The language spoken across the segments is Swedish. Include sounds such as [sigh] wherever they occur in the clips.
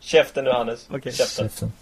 Käften nu Hannes. Okej. Käften. Käften.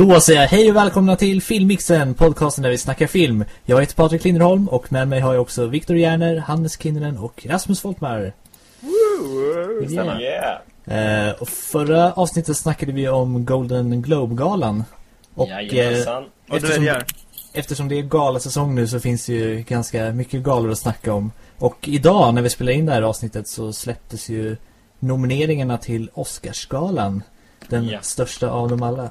Då säger jag hej och välkomna till Filmmixen, podcasten där vi snackar film. Jag heter Patrik Linderholm och med mig har jag också Viktor Järner, Hannes Kinnunen och Rasmus Folkmar. Yeah. Yeah. Eh, och förra avsnittet snackade vi om Golden Globe-galan. Och eh, Jajamensan. Och är eftersom, det här. eftersom det är galasäsong nu så finns det ju ganska mycket galor att snacka om. Och idag när vi spelar in det här avsnittet så släpptes ju nomineringarna till Oscarsgalan. Den Ja. största av dem alla.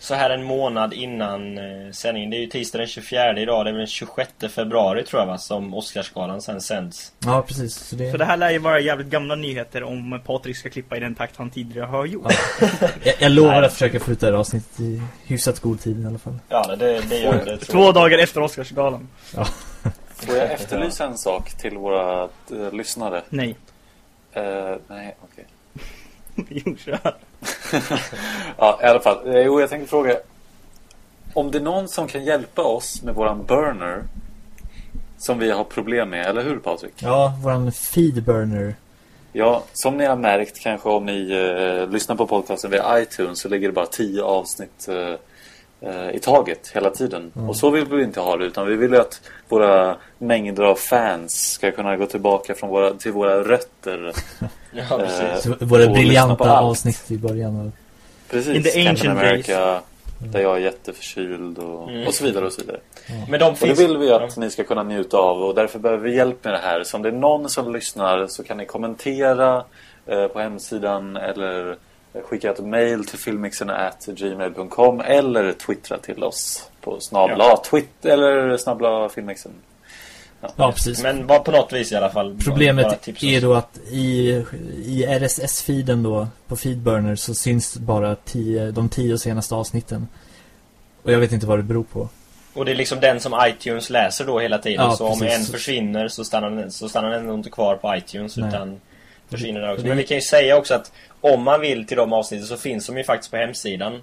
Så här en månad innan eh, sändningen. Det är ju tisdag den 24 idag. Det är väl den 26 februari tror jag va? Som Oscarsgalan sen sänds. Ja, precis. Så det... Så det här lär ju vara jävligt gamla nyheter om Patrik ska klippa i den takt han tidigare har gjort. [laughs] Jag, jag lovar Nej. att försöka få ut det här avsnittet i hyfsat god tid i alla fall. Ja, det, det gör det. Två dagar efter Oscarsgalan. Får jag efterlysa en sak till våra eh, lyssnare? Nej. Eh, nej, okej. [laughs] Jo, kör. [laughs] Ja, i alla fall. Eh, jo, jag tänkte fråga. Om det är någon som kan hjälpa oss med våran burner som vi har problem med, eller hur Patrik? Ja, våran feedburner. Ja, som ni har märkt kanske om ni eh, lyssnar på podcasten via iTunes så ligger det bara tio avsnitt eh, eh, i taget hela tiden. Och så vill vi inte ha det utan vi vill ju att våra mängder av fans ska kunna gå tillbaka från våra, till våra rötter. [laughs] Ja, Eh, precis. Så våra briljanta avsnitt i början. Av... Precis, In the Captain ancient America, där jag är jätteförkyld och, Mm. och så vidare och så vidare. Men de Och det finns... vill vi att ni ska kunna njuta av och därför behöver vi hjälp med det här. Så om det är någon som lyssnar så kan ni kommentera eh, på hemsidan eller skicka ett mail till filmmixen.gmail.com eller twittra till oss på snabla Ja. twit eller snabla filmmixen. Ja, precis. Men bara på något vis i alla fall. Problemet är då att i, i RSS-feeden då på Feedburner så syns bara tio, de tio senaste avsnitten. Och jag vet inte vad det beror på. Och det är liksom den som iTunes läser då hela tiden. Ja, så om precis. en försvinner så stannar den, så stannar den inte kvar på iTunes Nej. utan försvinner där också. Men vi kan ju säga också att om man vill till de avsnitten så finns de ju faktiskt på hemsidan.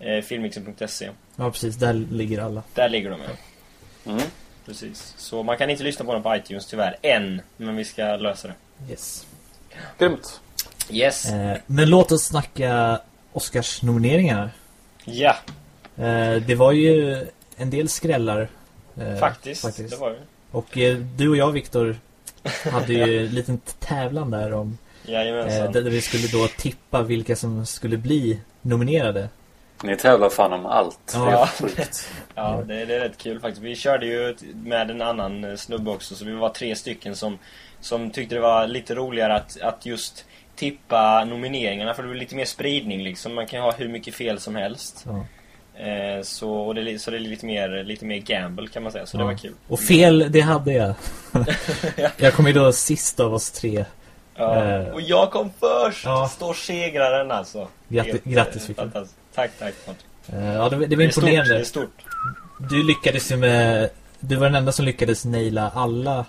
Eh, filmmixen.se. Ja, precis. Där ligger alla. Där ligger de ja. Mm. Precis. Så man kan inte lyssna på dem på iTunes tyvärr, än. Men vi ska lösa det. Yes. Grymt! Yes. Eh, men låt oss snacka Oscars-nomineringar. Ja, Eh, det var ju en del skrällar. eh, faktiskt. Det var det. Och eh, du och jag, Viktor, hade ju en liten tävlan där om eh, där vi skulle då tippa vilka som skulle bli nominerade. Ni tävlar fan om allt. Ja. Det. [laughs] Ja, det, det är rätt kul faktiskt. Vi körde ju med en annan eh, snubbe också, så vi var tre stycken som, som tyckte det var lite roligare att, att just tippa nomineringarna, för det blir lite mer spridning liksom. Man kan ha hur mycket fel som helst. Ja. Eh, så, och det, så det är lite mer, lite mer gamble kan man säga, så det Ja. var kul. Och fel, det hade jag. [laughs] jag kom ju då sist av oss tre. Ja. Eh. Och jag kom först! Ja. Står segraren alltså. Grattis- Helt, eh, grattis, fantastiskt. Tack, tack. Eh, ja, det, det var Det är stort, det imponerande. är stort. Du lyckades ju med... Du var den enda som lyckades naila alla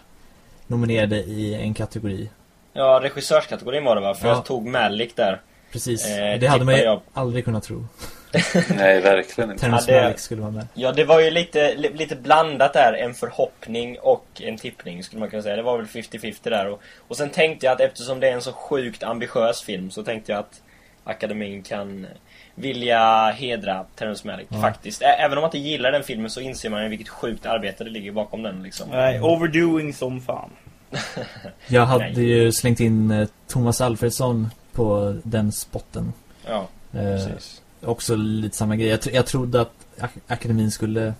nominerade i en kategori. Ja, regissörskategorin var det va? För Ja. jag tog Malik där. Precis. Eh, det hade man ju jag. aldrig kunnat tro. [laughs] Nej, verkligen inte. Terrence Ja, det- Malick skulle vara med. Ja, det var ju lite, li- lite blandat där. En förhoppning och en tippning skulle man kunna säga. Det var väl 50-50 där. Och, och sen tänkte jag att eftersom det är en så sjukt ambitiös film så tänkte jag att akademin kan vilja hedra Terrence Malick Ja. faktiskt. Ä- Även om man inte gillar den filmen så inser man ju vilket sjukt arbete det ligger bakom den liksom. Nej, overdoing som fan. [laughs] Jag hade Nej. ju slängt in eh, Thomas Alfredsson på den spotten. Ja, Eh, precis. Också lite samma grej. Jag, tr- jag trodde att ak- akademin skulle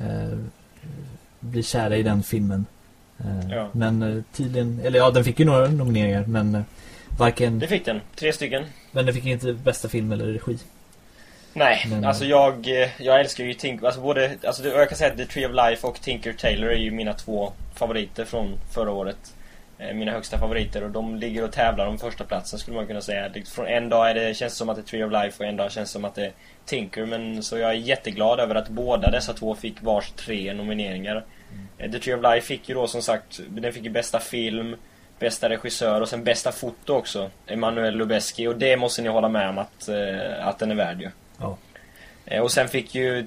eh, bli kära i den filmen. Eh, Ja. Men eh, tydligen, eller ja, den fick ju några nomineringar, men eh, Varken, Det fick den. Tre stycken. men den fick inte bästa film eller regi. Nej, Men- alltså jag, eh, jag älskar ju Tinker, alltså både, alltså jag kan säga att The Tree of Life och Tinker Tailor är ju mina två favoriter från förra året. Eh, Mina högsta favoriter och de ligger och tävlar om första platsen skulle man kunna säga. Från en dag är det, känns det som att det är Tree of Life och en dag känns det som att det är Tinker. Men så jag är jätteglad över att båda dessa två fick vars tre nomineringar. Eh, The Tree of Life fick ju då som sagt, den fick ju bästa film, bästa regissör och sen bästa foto också. Emanuel Lubezki och det måste ni hålla med om att, eh, att den är värd ju. Ja. Och sen fick ju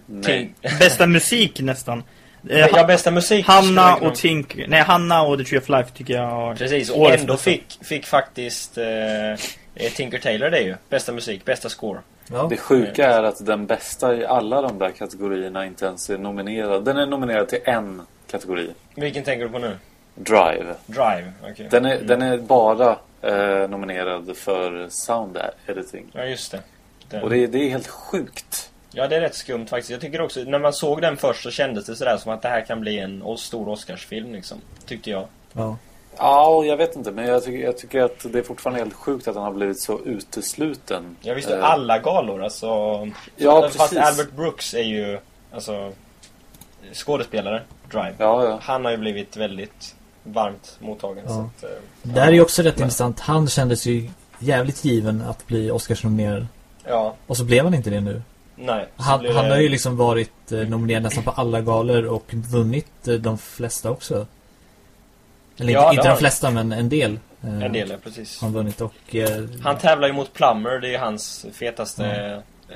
Bästa [laughs] musik nästan. Eh, Ja, bästa musik Hanna och Tink... Nej, Hanna och The Tree of Life tycker jag har... Precis, och ändå bästa. fick, fick faktiskt eh, eh, Tinker Tailor det ju. Bästa musik, bästa score. Ja. Det sjuka är att den bästa i alla de där kategorierna inte ens är nominerad. Den är nominerad till en kategori. Vilken tänker du på nu? Drive. Drive, okej. Den är, den är bara eh, nominerad för sound editing. Ja, just det. Den. Och det, är- det är helt sjukt. Ja, det är rätt skumt faktiskt. Jag tycker också, när man såg den först så kändes det sådär som att det här kan bli en stor Oscarsfilm liksom. Tyckte jag. Ja. Ja, jag vet inte. Men jag tycker, jag tycker att det är fortfarande helt sjukt att han har blivit så utesluten. Jag visste Eh, alla galor alltså. Ja, Fast precis. Albert Brooks är ju, alltså, skådespelare. Drive. Ja, ja. Han har ju blivit väldigt varmt mottagen. Ja. Så att, eh, Det här är ju också rätt Men- intressant. Han kändes ju jävligt given att bli Oscarsnominerad. ja, Och så blev han inte det nu. Nej. Han, blir han det- har ju liksom varit eh, nominerad nästan på alla galor och vunnit eh, de flesta också. Eller Ja, inte, det de flesta, men en del. eh, En del, ja, precis. Han vunnit och... Eh, Han tävlar ju mot Plummer, det är hans fetaste... Eh,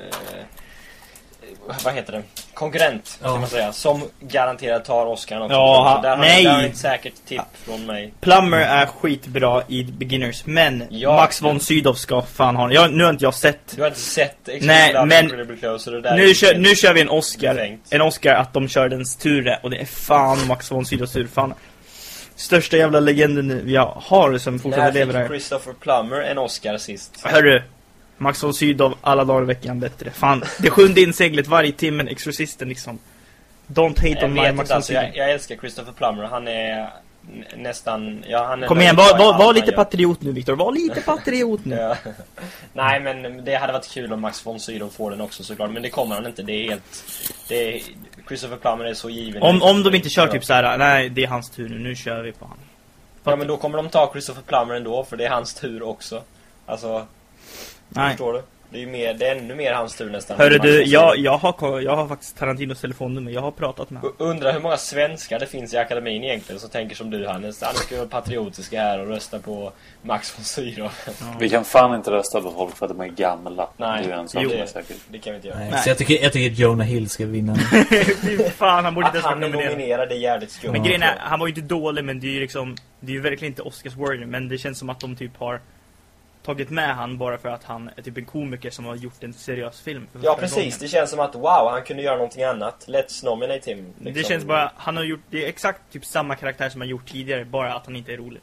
vad heter det? Konkurrent, Ja. kan man säga. Som garanterat tar Oscar också. Ja, där har nej. Där har ni ett säkert tipp från mig. Plummer är skitbra i Beginners, men Ja. Max von Sydow ska fan ha jag, Nu har inte jag sett. Du har inte sett Nej, men- Close, där Nu kör, nu kör vi en Oscar. befängt. En Oscar att de kör den Sture och det är fan Max von Sydows tur. Fan. Största jävla legenden vi har som fortfarande lever där. Christopher Plummer en Oscar sist? Hörru. Max von Sydow alla dagar i veckan bättre. Fan. Det sjunde inseglet varje timme, Exorcisten liksom. Don't hate Jag on my Max von alltså, jag, Sydow. jag älskar Christopher Plummer. Han är nästan... Ja, han är Kom igen, var, var, var lite patriot nu Viktor. Var lite [laughs] patriot nu. Ja. Nej men det hade varit kul om Max von Sydow får den också såklart. Men det kommer han inte. Det är helt... Det är, Christopher Plummer är så given. Om, om de inte kör typ så här, nej det är hans tur nu, nu kör vi på han. Ja men då kommer de ta Christopher Plummer ändå för det är hans tur också. Alltså, Nej. förstår du? Det är ju mer, det är ännu mer hans tur nästan. Hörru du, jag, jag, har, jag har faktiskt Tarantinos telefonnummer, jag har pratat med honom. Undrar hur många svenskar det finns i akademin egentligen som tänker som du Hannes. Alla ska vara patriotiska här och rösta på Max von Sydow. Vi kan fan inte rösta på folk för att de är gamla. Nej, det är en jo. som är säker. Det kan vi inte göra. nej, Nej. Så jag tycker, jag tycker Jonah Hill ska vinna. [laughs] Fan, han borde inte Att ens är nominerad. nominerad är jävligt skumt. Men grejen är, han var ju inte dålig men det är ju liksom Det är ju verkligen inte Oscars-worthy men det känns som att de typ har Tagit med han bara för att han är typ en komiker som har gjort en seriös film för Ja precis, gången. det känns som att wow, han kunde göra någonting annat. Let's nominate him. Det liksom. känns bara, han har gjort, det är exakt typ samma karaktär som han gjort tidigare Bara att han inte är rolig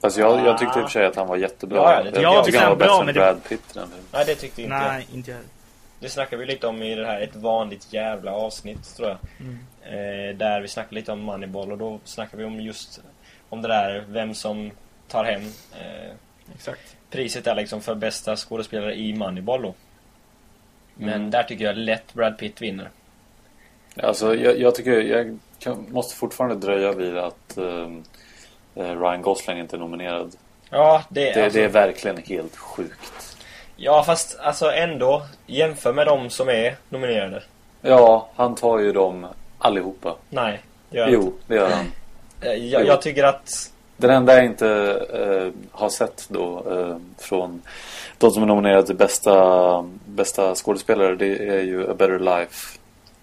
Fast jag, jag tyckte i och för sig att han var jättebra. Ja, det jag jag också. han var Bra, bättre än det- Brad Pitt den. Nej det tyckte inte jag. Nej, inte jag Det snackade vi lite om i det här ett vanligt jävla avsnitt tror jag. mm. Eh, där vi snackade lite om Moneyball och då snackade vi om just om det där, vem som tar hem eh, Exakt priset där liksom för bästa skådespelare i Moneyball då. Men Mm. där tycker jag lätt Brad Pitt vinner. Alltså, jag, jag tycker... Jag kan, måste fortfarande dröja vid att eh, Ryan Gosling inte är nominerad. Ja, det, Det, alltså, det är verkligen helt sjukt. Ja, fast alltså ändå. Jämför med de som är nominerade. Ja, han tar ju dem allihopa. Nej, det gör inte. Jo, det gör han. [laughs] Eh, Jag, jag tycker att... Den enda jag inte eh, har sett då eh, från de som är nominerade till bästa, bästa skådespelare det är ju A Better Life.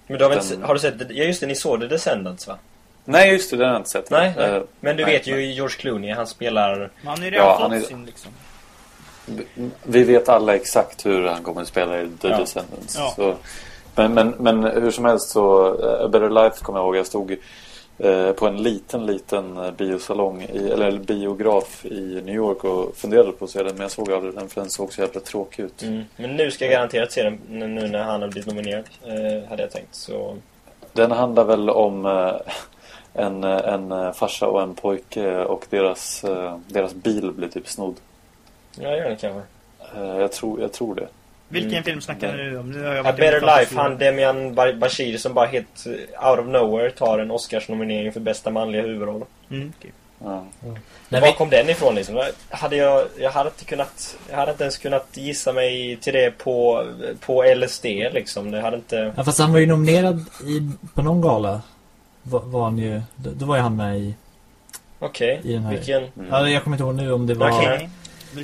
Men du har, Den- se- har du sett... Ja just det, ni såg The Descendants va? Nej just det, den har jag inte sett. Nej, nej. Eh, Men du nej, vet ju George Clooney, han spelar... Han ju redan Ja, han är- sin liksom Vi vet alla exakt hur han kommer att spela i The Ja. Descendants. Ja. Så, men, men, men hur som helst så, eh, A Better Life kommer jag ihåg. Jag stod på en liten, liten eh, biosalong, i, eller biograf i New York och funderade på att se den. Men jag såg aldrig den för den såg så jävla tråkig ut. Mm. Men nu ska jag garanterat se den nu när han har blivit nominerad. Eh, hade jag tänkt. Så... Den handlar väl om eh, en, eh, en eh, farsa och en pojke och deras, eh, deras bil blir typ snodd. Ja, gör den kanske. Eh, jag, tror, jag tror det. Vilken Mm. film snackar nu om? Nu har jag A varit Better inne på Life, han Demian Ba- Bashir som bara helt eh, out of nowhere tar en Oscarsnominering för bästa manliga huvudroll. Mm, okej. Ja. Nej, Var kom den ifrån liksom? Hade jag, jag hade inte kunnat, jag hade inte ens kunnat gissa mig till det på, på LSD liksom. Det hade inte... ja, fast han var ju nominerad i, på någon gala. Var, var han ju, då, då var ju han med i... Okej, I den här- vilken... Mm. Ja, jag kommer inte ihåg nu om det var... Okej.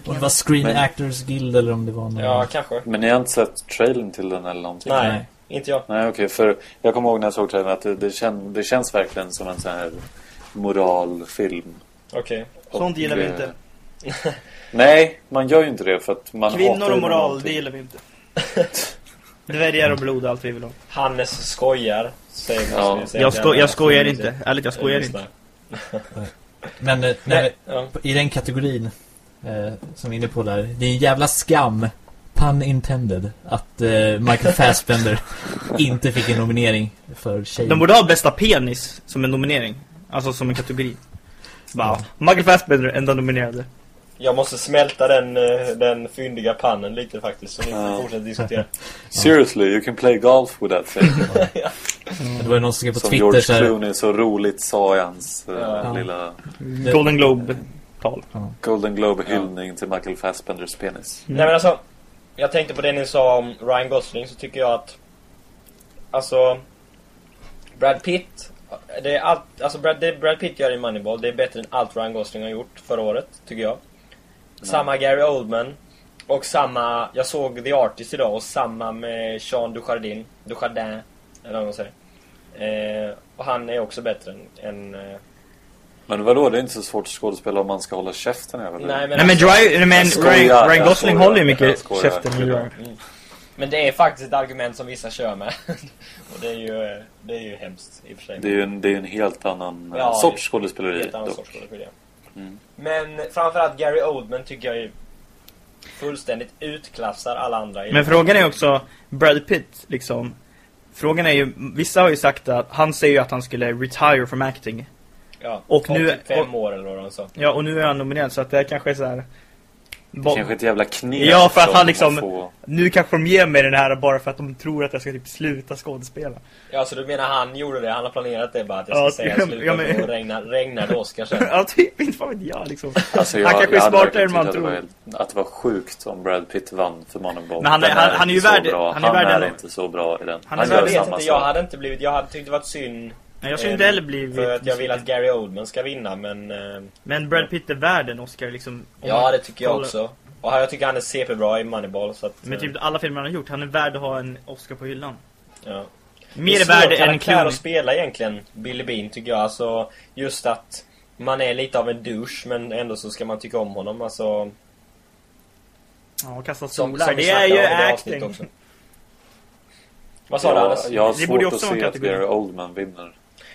Om det var Screen Men- Actors Guild eller om det var någon... Ja, kanske. Men ni har inte sett trailern till den eller någonting? Nej, Nej. inte jag. Nej, okej. för jag kommer ihåg när jag såg trailern att det, det, kän, det känns verkligen som en sån här moralfilm. Okej. Sånt gillar vi Och, inte. eh, [laughs] Nej, man gör ju inte det för att man Kvinnor och moral, någonting. det gillar vi inte. [laughs] Dvärgar och blod, allt vi vill ha. Hannes skojar, säger. Ja. Jag, sko jag skojar inte. Ärligt, jag skojar inte. Men eh, Nej, nej, ja. i den kategorin eh, som är inne på där, det är en jävla skam, pun intended, att eh, Michael Fassbender [laughs] inte fick en nominering för tjejen. De borde ha bästa penis som en nominering. Alltså som en kategori. Bara, Michael Fassbender, enda nominerade. Jag måste smälta den, eh, den fyndiga pannen lite faktiskt, så ni får fortsätta diskutera. [laughs] Seriously, you can play golf with that thing. [laughs] Det var någon som skrev på Som Twitter George så här, Clooney så roligt sa i hans eh, Ja. lilla Golden Globe-tal. Golden Globe-hyllning till Michael Fassbenders penis. Nej men alltså, jag tänkte på det ni sa om Ryan Gosling så tycker jag att Alltså Brad Pitt det är allt, alltså Brad, det Brad Pitt gör i Moneyball, det är bättre än allt Ryan Gosling har gjort förra året, tycker jag. Samma Gary Oldman. Och samma, jag såg The Artist idag och samma med Sean Dujardin. Dujardin, eller vad man säger. Eh, och han är också bättre än... än eh, Men vadå, det är inte så svårt att skådespela om man ska hålla käften det. nej men, Nej men, alltså- Dry, men skojar, Ryan, Gosling håller ju mycket skojar. käften. Ryan. Mm. Men det är faktiskt ett argument som vissa kör med. [laughs] och det är ju, det är ju hemskt i och för sig. Det är ju en, det är en helt annan eh, Ja, sorts skådespeleri. Helt annan dock. sorts skådespelare. Mm. Men framförallt Gary Oldman tycker jag ju fullständigt utklassar alla andra. i- Men frågan är också, Brad Pitt liksom. Frågan är ju, vissa har ju sagt att, han säger ju att han skulle retire from acting. Ja, och nu- typ fem år eller vad han sa. Ja, och nu är han nominerad så att det här kanske är så här. Det är kanske ett jävla knep. Ja, för att han liksom- får- Nu kanske de ger mig den här bara för att de tror att jag ska typ sluta skådespela. Ja, så du menar han gjorde det? Han har planerat det bara att jag ska Ja, säga ja, sluta ja, men- och regna, regnade Oscar sen. [laughs] ja, typ, inte fan vet jag liksom. Alltså, jag, Han kanske är jag smartare än man tyckt att det tror. var helt- Att det var sjukt om Brad Pitt vann för Moneyball. Men han är- han- han är ju värd- han är Han värd är inte så bra i den. Han Han, är gör jag vet samma inte, jag hade inte blivit, jag hade tyckt det varit synd Nej, jag skulle Ehm, inte heller bli för att jag vill att Gary Oldman ska vinna men... eh, Men Brad Pitt är värd en Oscar liksom. om Ja, det tycker jag kollar- också. Och jag tycker han är CP-bra i Moneyball så att... Men eh, typ alla filmer han har gjort, han är värd att ha en Oscar på hyllan. ja. Mer Det värd än Clooney. att spela egentligen, Billy Bean tycker jag. Alltså, just att man är lite av en douche men ändå så ska man tycka om honom. Alltså, Ja, kasta som, stolar. som vi Det är ju acting. också. Vad sa du Hannes? jag har Det borde ju svårt att se att. Gary Oldman vinner.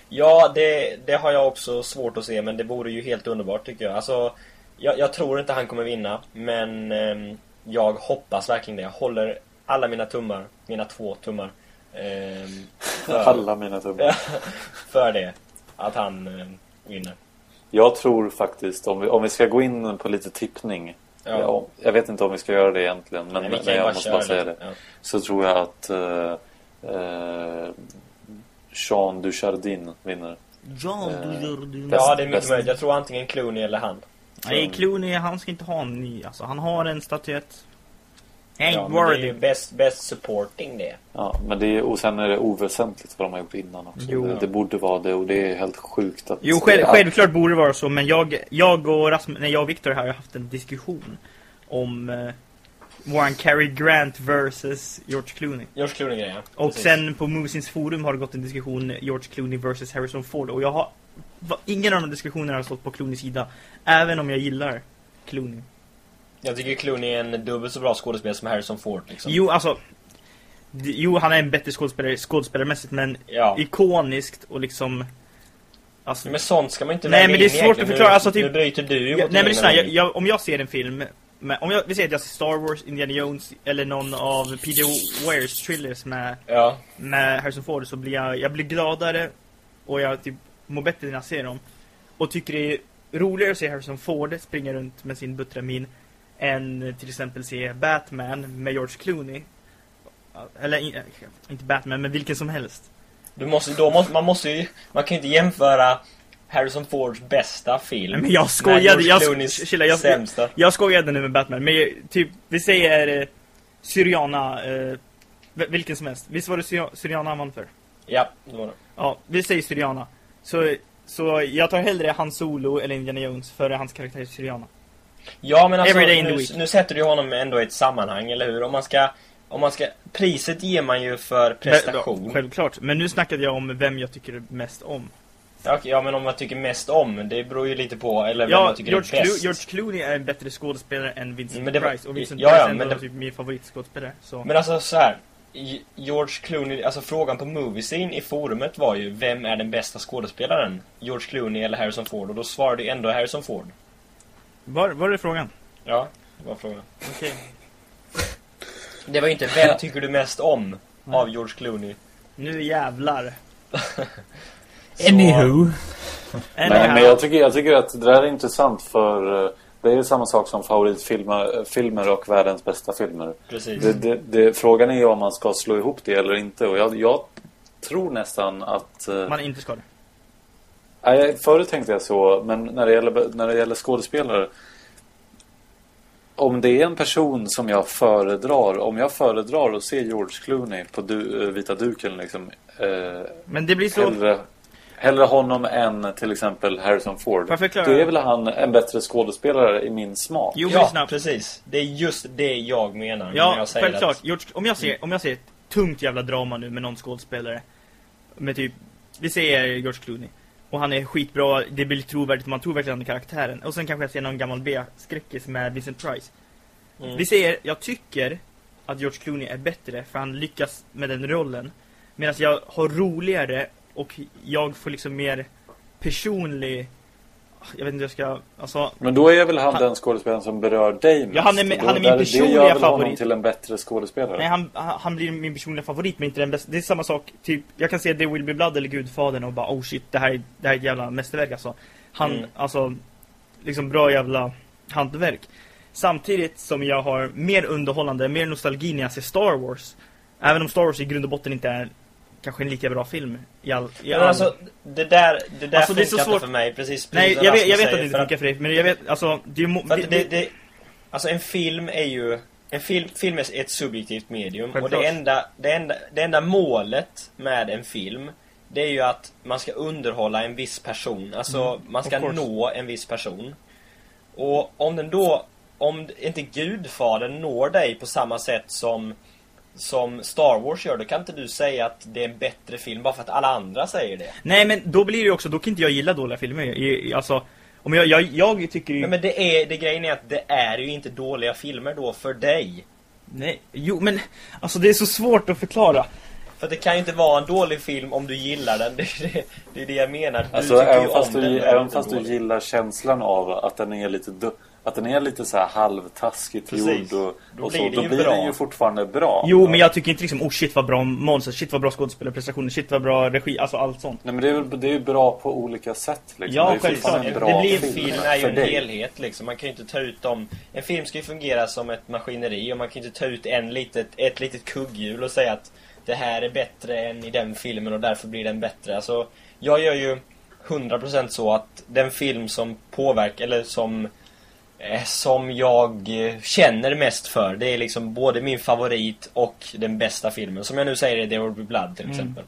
Ja, det, det har jag också svårt att se men det vore ju helt underbart tycker jag. Alltså, jag, jag tror inte han kommer vinna men ehm, jag hoppas verkligen det. Jag håller alla mina tummar, mina två tummar. ehm, för, [laughs] Alla mina tummar. [laughs] för det. Att han ehm, vinner. Jag tror faktiskt, om vi, om vi ska gå in på lite tippning. Ja. Ja. jag vet inte om vi ska göra det egentligen, men, Nej, men jag måste bara säga det. lite. Ja. Så tror jag att uh, Jean Dujardin vinner. Ja, Eh, du gör du. bäst- Ja, det är mycket möjligt. Jag tror antingen Clooney eller han. Nej, Clooney, han ska inte ha en ny. Alltså, han har en statyett. Ain't Ja, men det är ju worthy. best, best supporting det. Ja, men det är, och sen är det oväsentligt vad de har gjort innan också. Jo. Det, det borde vara det och det är helt sjukt att... Jo, själv, självklart borde det vara så, men jag, jag och Rasmus, nej, jag och Victor här har haft en diskussion om eh, våran Cary Grant versus George Clooney. George Clooney-grejen. Och Precis. sen på Moviesins forum har det gått en diskussion George Clooney versus Harrison Ford och jag har ingen av de diskussionerna har stått på Clooneys sida. Även om jag gillar Clooney. Jag tycker Clooney är en dubbelt så bra skådespelare som Harrison Ford liksom. Jo, alltså. Jo, han är en bättre skådespelare skådespelarmässigt, men Ja. ikoniskt och liksom... Alltså, Men sånt ska man inte Nej, men det är svårt egentligen. att förklara, alltså, typ- nu bryter du Ja, nej men lyssna, jag, jag, om jag ser en film med, Om jag, vi säger att jag ser Star Wars, Indiana Jones eller någon av P.D. Wares thrillers med, Ja. med Harrison Ford så blir jag, jag blir gladare och jag typ mår bättre när jag ser dem. Och tycker det är roligare att se Harrison Ford springa runt med sin Butramin än till exempel se Batman med George Clooney. Eller i- inte Batman, men vilken som helst. Du måste, då måste, man måste ju, man kan ju inte jämföra Harrison Fords bästa film Men jag skojade, jag, Clooneys chilla, jag, sämsta. jag skojade nu med Batman, men typ, vi säger eh, Syriana, eh, vilken som helst. Visst var det Syri- Syriana han vann för? Ja, det var det. Ja, vi säger Syriana. Så, så jag tar hellre Han Solo eller Indiana Jones före hans karaktär Syriana. Ja men alltså, nu, nu sätter du honom ändå i ett sammanhang, eller hur? Om man ska, om man ska, priset ger man ju för prestation. Självklart, men nu snackade jag om vem jag tycker mest om. Ja, men om man tycker mest om, det beror ju lite på, eller vem Ja, man tycker George, är Clo- bäst. George Clooney är en bättre skådespelare än Vincent det var- Price. Och Vincent ja, Price ja, är ändå det- typ min favoritskådespelare. Så. Men alltså så här. George Clooney, alltså frågan på Moviescene i forumet var ju Vem är den bästa skådespelaren? George Clooney eller Harrison Ford? Och då svarade ju ändå Harrison Ford. Var, var är frågan? Ja, det var frågan. Okej. Det var ju inte Vem tycker du mest om? Av George Clooney. Nu jävlar. [laughs] Anywho. Men, men jag, tycker, jag tycker att det där är intressant för eh, det är ju samma sak som favoritfilmer eh, filmer och världens bästa filmer. Precis. Det, det, det, frågan är ju om man ska slå ihop det eller inte. Och jag, jag tror nästan att... eh, Man inte ska det. Nej, förut tänkte jag så, men när det gäller, när det gäller skådespelare. Om det är en person som jag föredrar, om jag föredrar att se George Clooney på du, vita duken liksom. Eh, Men det blir så... hellre, hellre honom än till exempel Harrison Ford. Då är väl han en bättre skådespelare i min smak. Jo, Ja, snabbt. precis. Det är just det jag menar när Ja, jag säger självklart. att... Om, jag ser, om jag ser ett tungt jävla drama nu med någon skådespelare. Med typ, vi säger George Clooney. Och han är skitbra, det blir trovärdigt, man tror verkligen karaktären. Och sen kanske jag ser någon gammal B-skräckis med Vincent Price. Mm. Vi säger, jag tycker att George Clooney är bättre för han lyckas med den rollen. Medan jag har roligare och jag får liksom mer personlig... Jag vet inte hur jag ska... Alltså, Men då är väl han, Han- den skådespelaren som berör dig mest. Ja, han är min- han är min personliga väl honom favorit. till en bättre skådespelare. Nej, han, han han blir min personliga favorit men inte den bästa. Det är samma sak, typ, jag kan se The Will Be Blood eller Gudfadern och bara oh shit, det här, är- det här är ett jävla mästerverk alltså. Han, Mm. alltså, liksom bra jävla hantverk. Samtidigt som jag har mer underhållande, mer nostalgi när jag ser Star Wars. Även om Star Wars i grund och botten inte är kanske en lika bra film i all... I Men all... alltså, det där, det där Alltså, det är så funkar svårt. inte för mig. Precis, Nej, precis som jag vet, jag vet att det inte funkar för dig, men jag vet, alltså, det det- det, det, alltså en film är ju... En film, film är ett subjektivt medium. Och Självklart. det enda, det, enda, det enda målet med en film det är ju att man ska underhålla en viss person. Alltså, Mm, man ska nå en viss person. Och om den då... Om inte Gudfadern når dig på samma sätt som som Star Wars gör, då kan inte du säga att det är en bättre film bara för att alla andra säger det. Nej men då blir det ju också, då kan inte jag gilla dåliga filmer. Alltså, om jag, jag, jag tycker ju... Men, men det är, det grejen är att det är ju inte dåliga filmer då för dig. Nej, jo men alltså det är så svårt att förklara. För det kan ju inte vara en dålig film om du gillar den. [laughs] Det är det, det, är det jag menar. Du Alltså även fast, du, även fast du gillar känslan av att den är lite att den är lite så här halvtaskigt Precis. gjord och, Då och så, det då blir bra. den ju fortfarande bra. Jo, men jag tycker inte liksom, oh shit vad bra manus, shit vad bra skådespelarprestationer, shit vad bra regi, alltså allt sånt. Nej men det är, det är ju bra på olika sätt liksom. Ja, det är fortfarande en det bra blir en film, film är ju en dig. helhet liksom. Man kan ju inte ta ut dem. En film ska ju fungera som ett maskineri och man kan ju inte ta ut en litet, ett litet kugghjul och säga att det här är bättre än i den filmen och därför blir den bättre. Alltså, jag gör ju 100% så att den film som påverkar, eller som som jag eh, känner mest för, det är liksom både min favorit och den bästa filmen. Som jag nu säger är There Will Be Blood till Mm. exempel.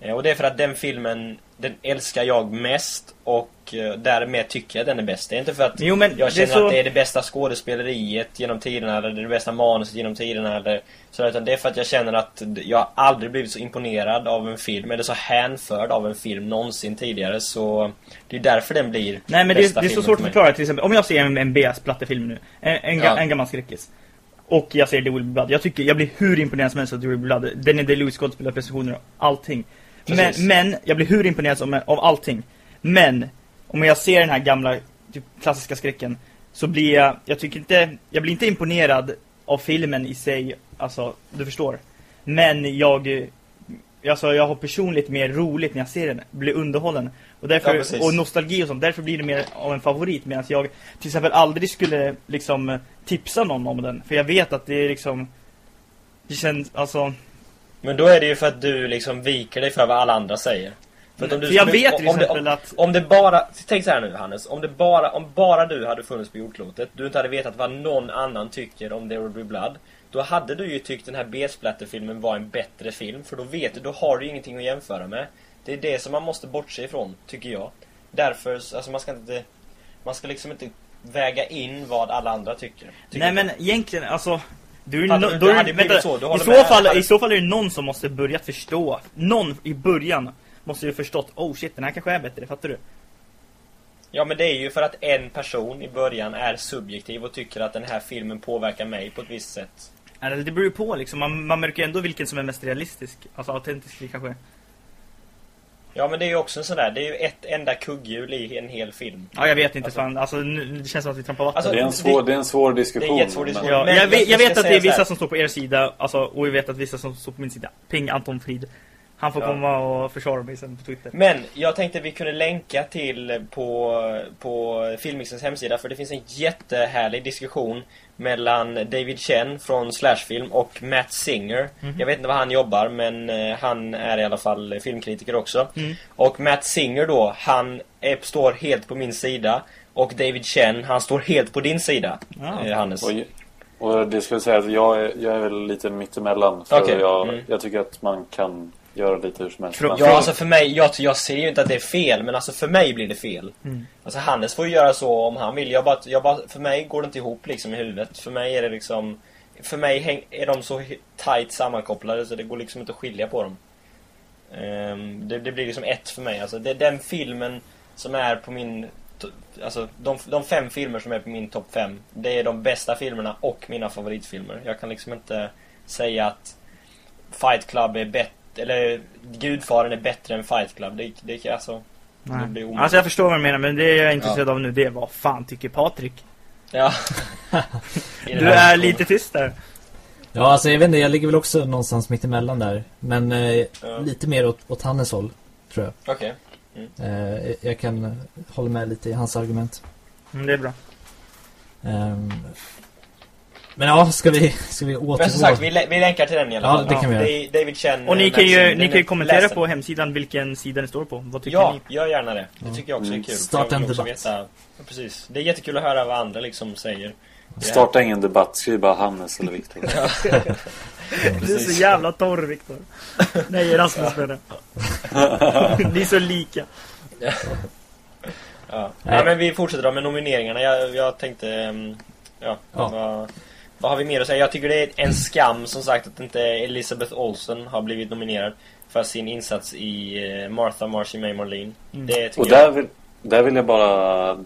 Eh, Och det är för att den filmen, den älskar jag mest och eh, därmed tycker jag den är bäst. Det är inte för att Jo, jag det känner så- att det är det bästa skådespeleriet genom tiderna eller det bästa manuset genom tiderna eller sådär, utan det är för att jag känner att jag aldrig blivit så imponerad av en film eller så hänförd av en film någonsin tidigare så det är därför den blir Nej men det, bästa det är så svårt för att förklara till exempel, om jag ser en, en BS-plattefilm nu, en, en, Ja. en gammal skräckis. Och jag ser The Will Be Blood. Jag tycker, jag blir hur imponerad som helst av The Will Blood. Den är Day-Lewis skådespelarprestationer och allting. Men, men, jag blir hur imponerad som, av allting. Men, om jag ser den här gamla, typ, klassiska skräcken, så blir jag, jag tycker inte, jag blir inte imponerad av filmen i sig, alltså, du förstår. Men jag, alltså, jag har personligt mer roligt när jag ser den, blir underhållen. Och, Ja, därför, precis. och nostalgi och sånt, därför blir det mer av en favorit. Medan jag till exempel aldrig skulle liksom tipsa någon om den. För jag vet att det är liksom, det känns, alltså, Men då är det ju för att du liksom viker dig för vad alla andra säger. För, att om du för jag skulle- vet till om det- exempel att, Om det bara, tänk så här nu Hannes, om det bara, om bara du hade funnits på jordklotet, du inte hade vetat vad någon annan tycker om There Will Be Blood, då hade du ju tyckt den här B-splatterfilmen var en bättre film, för då vet du, då har du ju ingenting att jämföra med. Det är det som man måste bortse ifrån, tycker jag. Därför, alltså man ska inte, man ska liksom inte väga in vad alla andra tycker. tycker nej jag. men egentligen, alltså, du, Hade- no, det då hade vänta, så, du i, så med. fall, Hade- i så fall är det någon som måste börja förstå. Någon i början måste ju förstått, oh shit, den här kanske är bättre, fattar du? Ja men det är ju för att en person i början är subjektiv och tycker att den här filmen påverkar mig på ett visst sätt. Eller det beror ju på liksom, man, man märker ju ändå vilken som är mest realistisk. Alltså autentisk kanske. Ja men det är ju också en sån där, det är ju ett enda kugghjul i en hel film. Ja, jag vet inte Alltså- fan. Alltså, nu, det känns som att vi trampar vatten. Alltså, Det är en svår, det är en svår diskussion. jättesvår diskussion. ja, men jag, jag- vet, jag vet att det är vissa som står på er sida, alltså, och jag vet att vissa som står på min sida. Ping Anton Frid. Han får Ja. komma och försvara mig sen på Twitter. Men jag tänkte vi kunde länka till på, på Filmmixens hemsida för det finns en jättehärlig diskussion mellan David Chen från Slashfilm och Matt Singer. Mhm. Jag vet inte vad han jobbar men eh, han är i alla fall filmkritiker också. Mm. Och Matt Singer då, han är, står helt på min sida. Och David Chen, han står helt på din sida, Ja. eh, Hannes. Och, och det skulle jag säga att jag är, jag är väl lite mittemellan. För Okej, jag, mm. jag tycker att man kan göra lite hur som helst. Men- Ja, alltså för mig, jag, jag ser ju inte att det är fel, men alltså för mig blir det fel. Mm. Alltså Hannes får ju göra så om han vill. Jag bara, jag bara, för mig går det inte ihop liksom i huvudet. För mig är det liksom... För mig häng, är de så tight sammankopplade så det går liksom inte att skilja på dem. Ehm, det, det blir liksom ett för mig. Alltså det är den filmen som är på min... Alltså de, de fem filmer som är på min topp fem. Det är de bästa filmerna och mina favoritfilmer. Jag kan liksom inte säga att Fight Club är bättre... Eller Gudfadern är bättre än Fight Club. Det, det, alltså, det blir Nej. omöjligt. Alltså jag förstår vad du menar, men det jag är intresserad av nu det är vad fan tycker Patrik? Ja. [laughs] Du är lite tyst där. Ja, alltså jag vet inte, jag ligger väl också någonstans mitt emellan där. Men eh, Ja. lite mer åt, åt Hannes håll, tror jag. Okej. Eh, jag kan hålla med lite i hans argument. Mm, det är bra. Ehm, men ja, ska vi, ska vi återgå? Men som sagt, vi, lä- vi länkar till den i alla Ja, fall. det kan vi göra. är David Chen. Och ni kan ju, ni kan ju är- kommentera läs den. på hemsidan vilken sida ni står på. Vad tycker Ja, ni? gör gärna det. Det Ja. tycker jag också är Mm. kul. Starta en debatt. Veta, ja, precis. Det är jättekul att höra vad andra liksom säger. Starta ingen debatt, skriv bara Hannes eller Viktor. [laughs] [laughs] Du är så jävla torr Viktor. Nej, Rasmus [laughs] menar. Ni är så lika. Ja. Nej. ja, men vi fortsätter då med nomineringarna. Jag, jag tänkte... ehm, Ja, Ja. Vad, vad har vi mer att säga? Jag tycker det är en skam som sagt att inte Elizabeth Olsen har blivit nominerad för sin insats i eh, Martha Marcy May Marlene. Mm. Det tycker Och jag... där vill, där vill jag bara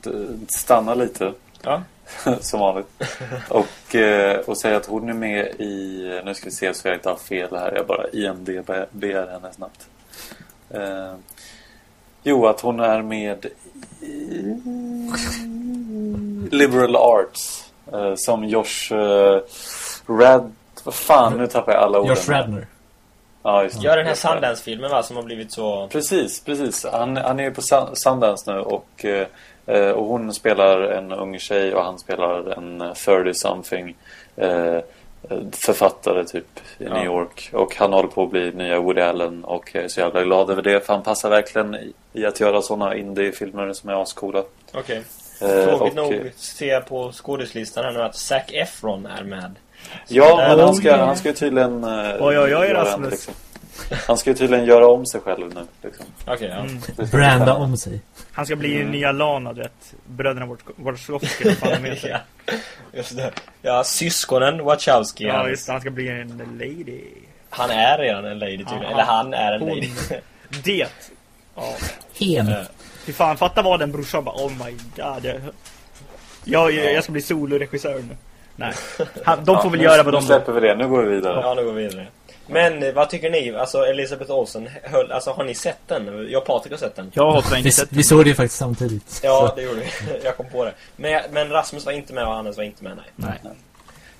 stanna lite, Ja. [laughs] som vanligt. Och, eh, och säga att hon är med i, nu ska vi se så jag inte har fel här, jag bara IMDB henne snabbt. Eh, jo, att hon är med i Liberal Arts. Eh, som Josh eh, Rad... Vad fan, nu tappar jag alla orden. Josh Radner. Ja, just. Gör den här. Sundance-filmen va, som har blivit så... Precis, precis. Han, han är ju på Sun- Sundance nu och, eh, och hon spelar en ung tjej och han spelar en 30-something eh, författare typ i Ja. New York. Och han håller på att bli nya Woody Allen och jag är så jävla glad över det för han passar verkligen i, i att göra sådana indie-filmer som är ascoola. Okej. Eh, Tråkigt och, nog ser jag på skådislistan här nu att Zac Efron är med. Ja, där- men han ska, han ska ju tydligen... eh, Oj, oj, oj, Rasmus. liksom. Han ska ju tydligen göra om sig själv nu. Liksom. Okej, ja. Mm. Branda om sig. Han ska bli mm. nya Lana, du vet. Bröderna Wach- Wachowski, [laughs] ja. Just det. Ja, syskonen Wachowski. Ja, han- just det. Han ska bli en lady. Han är redan en lady tydligen. Ja, Eller han är en hon. lady. Det. Ja. Hen. Fy fan, fatta vad den brorsan bara, oh my god. Jag, jag, jag, ska bli soloregissör nu. Nej. [laughs] Han, de får väl nu, göra vad Nu de vill. släpper vi det, nu går vi vidare. ja, nu går vi vidare. Men eh, vad tycker ni? Alltså Elisabeth Olsen, höll, alltså har ni sett den? Jag och Patrik har sett den. Jag har tyvärr Vi, inte sett vi såg det ju faktiskt samtidigt. Ja, Så, det gjorde vi. [laughs] Jag kom på det. Men, men Rasmus var inte med och Hannes var inte med, nej. nej.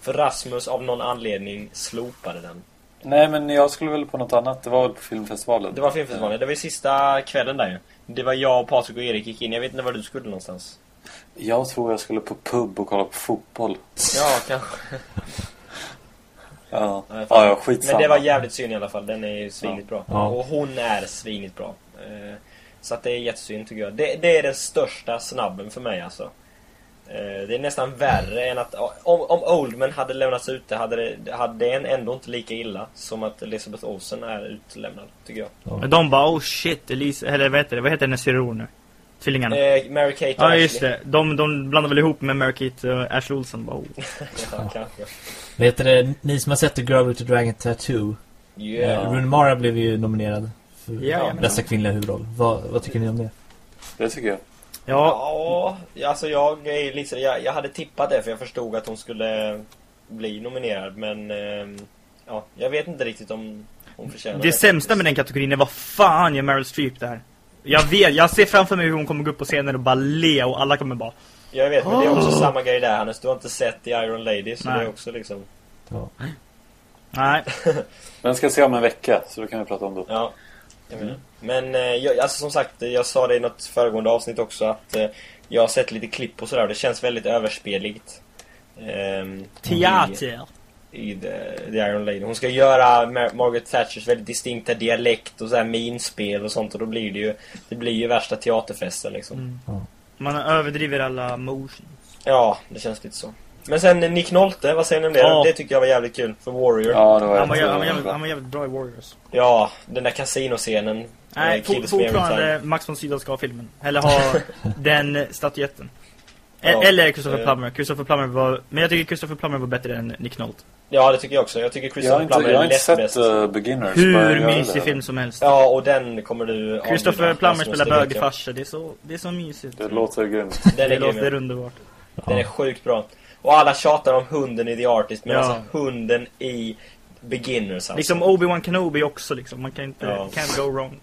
För Rasmus av någon anledning slopade den. Nej, men jag skulle väl på något annat. Det var väl på filmfestivalen. Det var filmfestivalen. Det var ju sista kvällen där ju. Det var jag, och Patrik och Erik gick in. Jag vet inte var du skulle någonstans. Jag tror jag skulle på pub och kolla på fotboll. Ja, kanske. [laughs] Ja, ja, ja skitsamma. Men det var jävligt synd i alla fall. Den är ju svinigt bra. Ja. Och hon är svinigt bra. Eh, Så att det är jättesynd tycker jag. Det, det är den största snabben för mig alltså. Eh, Det är nästan värre än att... Om, om Oldman hade lämnats ute hade det, hade det ändå inte lika illa som att Elizabeth Olsen är utlämnad, tycker jag. Men De bara oh shit, Elise, eller vad heter det? Vad heter hennes syrror nu? Tvillingarna. Eh, Mary Kate och Ja Ashley. just det, de, de blandar väl ihop med Mary Kate och Ashley Olsen bara, oh. [laughs] ja, kanske. Heter det? Ni som har sett The Girl with the Dragon Tattoo. Yeah. Yeah. Rooney Mara blev ju nominerad för men- bästa kvinnliga huvudroll. Vad, vad tycker ni om det? Det tycker jag. Ja, Ja, alltså jag är lite jag, jag hade tippat det för jag förstod att hon skulle bli nominerad men ehm, ja, jag vet inte riktigt om hon förtjänar det sämsta med den kategorin är vad fan gör Meryl Streep där? Jag vet, jag ser framför mig hur hon kommer gå upp på scenen och bara le och alla kommer bara Jag vet, men det är också Oh. samma grej där Hannes. Du har inte sett The Iron Lady så Nej. det är också liksom Ja. Nej, [laughs] Den ska se om en vecka, så då kan vi prata om det. Ja, menar. Men eh, jag, alltså som sagt, jag sa det i något föregående avsnitt också att eh, jag har sett lite klipp och sådär och det känns väldigt överspeligt. ehm, teater. i The, The Iron Lady. Hon ska göra Mar- Margaret Thatchers väldigt distinkta dialekt och så här minspel och sånt och då blir det ju Det blir ju värsta teaterfesten liksom. Mm. Man överdriver alla motions. Ja, det känns lite så. Men sen Nick Nolte, vad säger ni om det? Ja. Det tycker jag var jävligt kul för Warrior. Ja, det var Han var, han, var jävligt, han var jävligt bra i Warriors. Ja, den där kasinoscenen. Nej, fortfarande. Max von Sydow ska ha filmen. Eller ha [laughs] den statyetten. E- Ja, Eller Christopher eh. Plummer. Christopher Plummer var... Men jag tycker Christopher Plummer var bättre än Nick Nolte. Ja, det tycker jag också. Jag tycker Jag har Christopher inte, Plummer jag har är inte sett bäst. uh, Beginners. Hur mysig det? film som helst. Ja, och den kommer du Christopher Plummer spelar det vet bög i jag. farsa. Det är så, det är så mysigt. Det låter grymt. Det är låter underbart. Den är sjukt bra. Och alla tjatar om hunden i The Artist, men Ja. alltså hunden i Beginners alltså. Liksom Obi-Wan Kenobi också liksom. Man kan inte... Ja. Can't go wrong.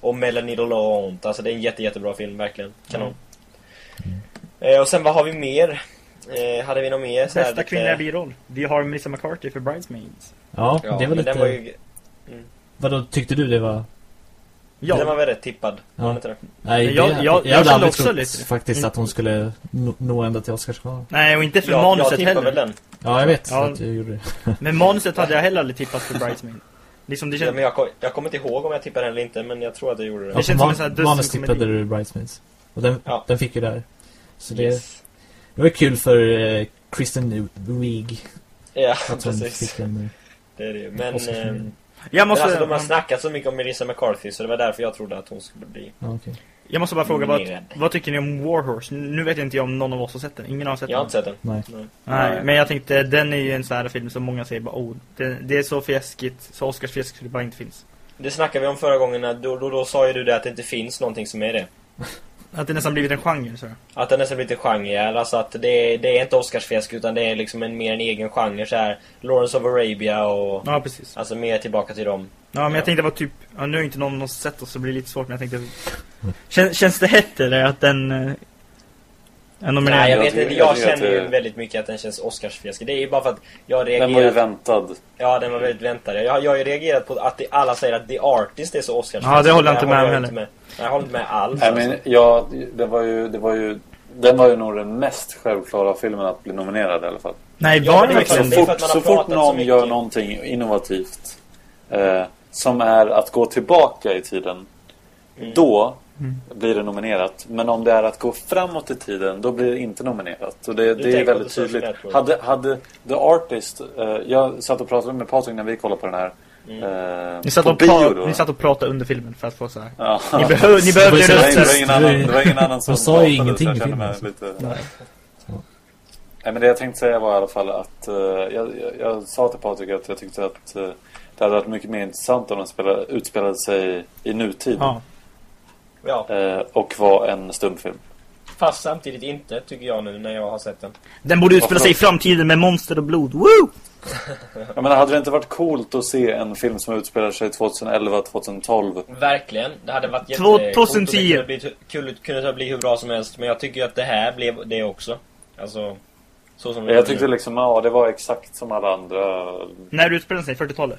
Och Melanie Laurent. Alltså det är en jätte, jättebra film, verkligen. Kanon. Eh, och sen vad har vi mer? Eh, hade vi något mer? Bästa lite- kvinnliga biroll. Vi har Melissa McCarthy för Bridesmaids. Ja, Ja, det var lite... var ju... Vadå, tyckte du det var... Ja. Den var väl rätt tippad? Ja. Den inte det? Nej, jag- det, jag- jag hade kände också trott lite- faktiskt att hon skulle nå, ända till Oscarsgalan. Nej, och inte för Jag, jag manuset tippar heller. väl den. Ja, jag vet Ja. att du gjorde det. [laughs] Men manuset hade jag heller aldrig tippat för Bridesmaids. Liksom det Ja, känns... men jag, kom- jag kommer inte ihåg om jag tippade den eller inte, men jag tror att jag gjorde det. Ja, känns på som en sån här dussin manus tippade du Bridesmaids. Och den, Ja. den fick ju där. Så det, Yes. det var kul för eh, Kristen Wiig Ja, precis. fick en... Det är det ju. Men, Jag men måste, alltså, de har snackat så mycket om Melissa McCarthy, så det var därför jag trodde att hon skulle bli... Okej. jag måste bara fråga, vad, vad tycker ni om Warhorse? Nu vet jag inte om någon av oss har sett den. Ingen har sett Jag har den. inte sett den. Nej. Nej. Nej, men jag tänkte, den är ju en sån här film som många säger bara, oh, det, det är så fjäskigt, så Oscarsfjäsk skulle bara inte finns. Det snackade vi om förra gången, då, då, då sa ju du det att det inte finns någonting som är det. [laughs] Att det nästan blivit en genre, så. Att det nästan blivit en genre, alltså att det, är- det är inte Oscarsfjäsk utan det är liksom en, mer en egen genre så här Lawrence of Arabia och... Ja, precis. Alltså mer tillbaka till dem. Ja, men Ja. jag tänkte det var typ, ja, nu har inte någon, någon sett oss så det blir lite svårt, men jag tänkte... Kän, känns det hett eller att den... Nej, jag vet inte. jag känner ju väldigt mycket att den känns Oscarsfjäskig. Det är ju bara för att jag Den var ju reagerar... väntad. Ja, den var väldigt väntad. Jag, jag har ju reagerat på att alla säger att The Artist är så Oscarsfjäskig. Ja, det håller jag inte med om håller heller. Nej, Jag håller inte med alls. Nej, alltså. men ja, det var ju, det var ju... Den var ju nog den mest självklara filmen att bli nominerad i alla fall. Nej, var det Så verkligen är fort, så fort så någon gör någonting innovativt eh, som är att gå tillbaka i tiden, Mm. då Mm. blir det nominerat. Men om det är att gå framåt i tiden, då blir det inte nominerat. Och det, det är väldigt tydligt. Hade, hade The Artist... Eh, jag satt och pratade med Patrik när vi kollade på den här. Mm. Eh, Ni satt, på och bio då. ni satt och pratade under filmen för att få så här. Ja. Ni, behöv, ni behövde Det var det, var ingen annan, det var ingen annan som sa pratade, ingenting så jag i kände filmen. Lite... Nej. Nej, men det jag tänkte säga var i alla fall att eh, jag, jag, jag sa till Patrik att jag tyckte att eh, det hade varit mycket mer intressant om den spelade, utspelade sig i nutid Ja. Ja, eh, och var en stumfilm. fast samtidigt inte, tycker jag nu när jag har sett den. Den borde utspela sig i framtiden med monster och blod. Woo! [laughs] Jag menar, hade det inte varit coolt att se en film som utspelar sig 2011, 2012? Verkligen. Det hade varit jättekul. 2010. Det kunde bli, kunde bli hur bra som helst. Men jag tycker att det här blev det också. Alltså, så som det Jag tyckte nu. liksom, ja, det var exakt som alla andra. När utspelade den sig? 40-talet?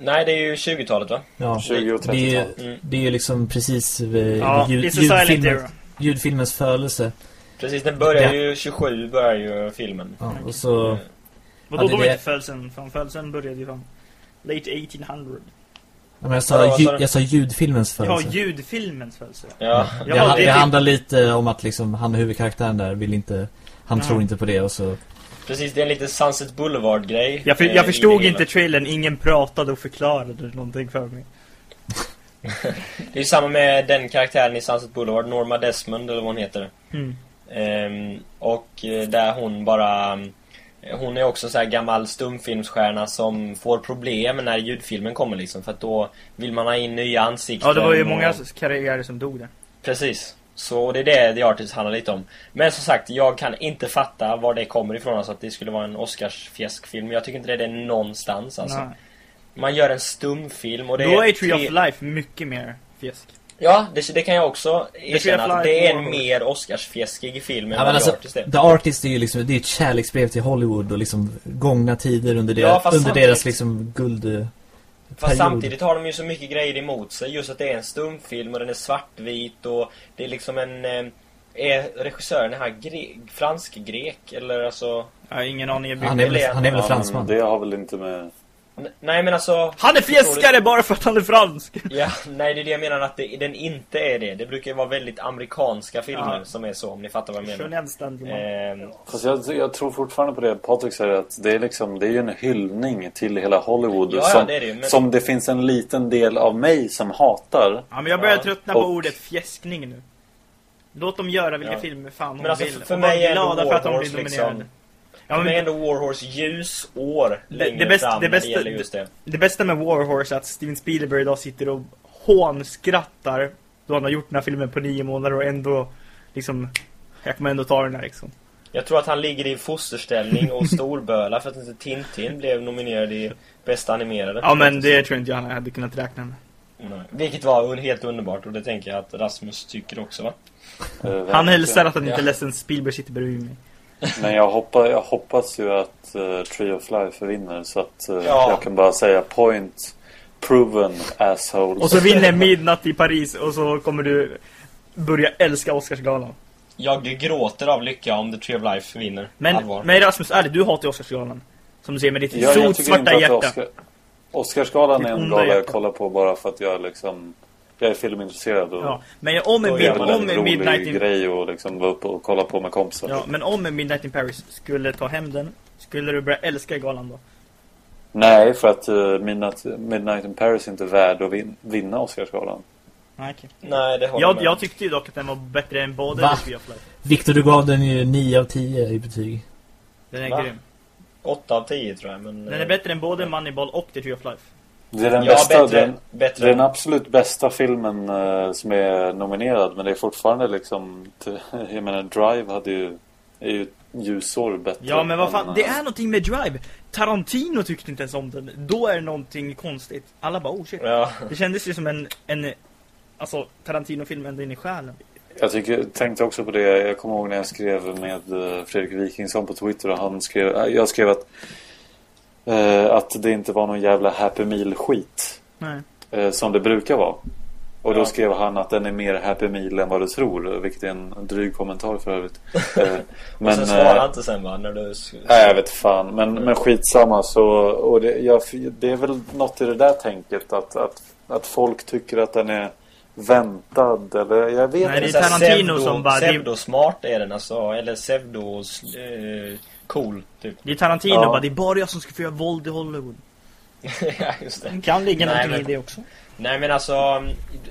Nej, det är ju 20-talet va? Ja, 20 och det är ju 30-tal. Mm. det är ju liksom precis vid Ja, ljud, ljudfilmen, ljudfilmens födelse. Precis, den börjar Det- ju 27 börjar ju filmen. Ja, och så... Eh, Vadå, Ja, det då var inte födelsen? Fan, födelsen började ju fan late 1800. Ja, men jag, Ja, sa, sa du? jag sa ljudfilmens Ja, födelse. ljudfilmens födelse. Ja, det, Ja, det det, handlar lite om att liksom, han huvudkaraktären där vill inte... Han Ja. tror inte på det och så... precis. Det är en liten Sunset Boulevard-grej. Jag, för, eh, jag i förstod inte trailern, ingen pratade och förklarade någonting för mig. [laughs] Det är samma med den karaktären i Sunset Boulevard, Norma Desmond eller vad hon heter. Mm. Ehm, och eh, där hon bara... eh, Hon är också så här gammal stumfilmsstjärna som får problem när ljudfilmen kommer liksom. För att då vill man ha in nya ansikten. Ja, det var ju och- många karriärer som dog där. Precis. Så det är det The Artist handlar lite om. Men som sagt, jag kan inte fatta var det kommer ifrån. Alltså att det skulle vara en Oscarsfjäskfilm. Jag tycker inte det är det någonstans alltså. Nej. Man gör en stumfilm och det Då är... är Tree tre- of Life mycket mer fjäsk. Ja, det, det kan jag också erkänna att Life det är en mer Oscarsfjäskig film än Ja, men The alltså, Artist är. The Artist är ju liksom, det är ett kärleksbrev till Hollywood och liksom gångna tider under, Ja, deras, fast under deras liksom guld... Fast period. samtidigt har de ju så mycket grejer emot sig. Just att det är en stumfilm och den är svartvit och det är liksom en... Eh, är regissören här gre- fransk-grek? Eller alltså... Jag har ingen aning. Han är väl, han är väl Ja, fransman? men det har väl inte med... Nej men alltså... Han är fjäskare bara för att han är fransk! [laughs] Ja, nej det är det jag menar att det, den inte är det. Det brukar ju vara väldigt amerikanska filmer Ja. som är så, om ni fattar vad jag menar. Ehm, Fast jag, jag tror fortfarande på det Patrik säger att det är liksom, det är ju en hyllning till hela Hollywood Ja, ja, som, det är det men- som det finns en liten del av mig som hatar. Ja, men jag börjar Ja. tröttna på Och- ordet fjäskning nu. Låt dem göra vilka Ja. filmer fan de Men alltså, vill. för- för och mig är glada för att de blir nominerade. Ja, men men ändå Warhorse ljusår längre det bästa- fram det när bästa- det gäller just det. det bästa med War Horse är att Steven Spielberg idag sitter och hånskrattar då han har gjort den här filmen på nio månader och ändå liksom jag kommer ändå ta den här liksom. Jag tror att han ligger i fosterställning och storböla för att inte Tintin blev nominerad i bästa animerade. Ja men det tror inte jag hade kunnat räkna med. Nej. Vilket var helt underbart och det tänker jag att Rasmus tycker också va? Eh, Han hälsar att han inte Ja. är ledsen Spielberg sitter bredvid mig. [laughs] Men jag, hoppas, jag hoppas ju att uh, Tree of Life vinner så att eh, Ja. jag kan bara säga point proven assholes. Och så vinner Midnatt i Paris och så kommer du börja älska Oscarsgalan. Jag gråter av lycka om The Tree of Life vinner. Men, Allvar. men Rasmus, ärligt, du hatar Oscarsgalan. Som du ser med ditt tycker sotsvarta hjärta. Oscar, Oscarsgalan Ditt är en gala jag kollar på bara för att jag liksom jag är filmintresserad och Ja, men om, Då mid, om en Midnight in, grej och liksom vara uppe och kolla på med kompisar. ja, men om Midnight in Paris skulle ta hem den, skulle du börja älska galan då? Nej, för att uh, Midnight, Midnight in Paris är inte värd att vin, vinna Oscarsgalan. Nej, okej. Nej, det håller Jag, med. jag tyckte ju dock att den var bättre än både Va? Victor, du gav den ju 9 av 10 i betyg. Den är Va? grym. 8 av 10 tror jag, men... Den är eh, bättre än både Moneyball och The Tree of Life. Det är den Ja, bästa, bättre. den, bättre. det den absolut bästa filmen eh, som är nominerad men det är fortfarande liksom [laughs] jag menar Drive hade ju är ju ljusår bättre. Ja, men vad än, fan, det eh, är någonting med Drive. Tarantino tyckte inte ens om den. Då är det någonting konstigt. Alla bara, oh shit. Ja. Det kändes ju som en, en alltså Tarantino-film ända in i själen. Jag tycker, tänkte också på det. Jag kommer ihåg när jag skrev med eh, Fredrik Wikingsson på Twitter och han skrev, jag skrev att eh, att det inte var någon jävla Happy Meal skit Nej. eh, som det brukar vara. Och då Ja. skrev han att den är mer Happy Meal än vad du tror, vilket är en dryg kommentar för övrigt. [laughs] Eh, Men, och sen svarade eh, han inte sen va? När du... Nej, jag vet fan. Men, men skitsamma så... Och det, jag, det är väl något i det där tänket att, att, att folk tycker att den är väntad eller jag vet Nej, det är inte. Tarantino som bara- Pseudosmart är den alltså, eller pseudo... Eh, cool, typ. Det är Tarantino Ja. bara, det är bara jag som ska få göra våld i Hollywood. [laughs] ja, just det. Det kan ligga Nej, någonting men- i det också. Nej men alltså,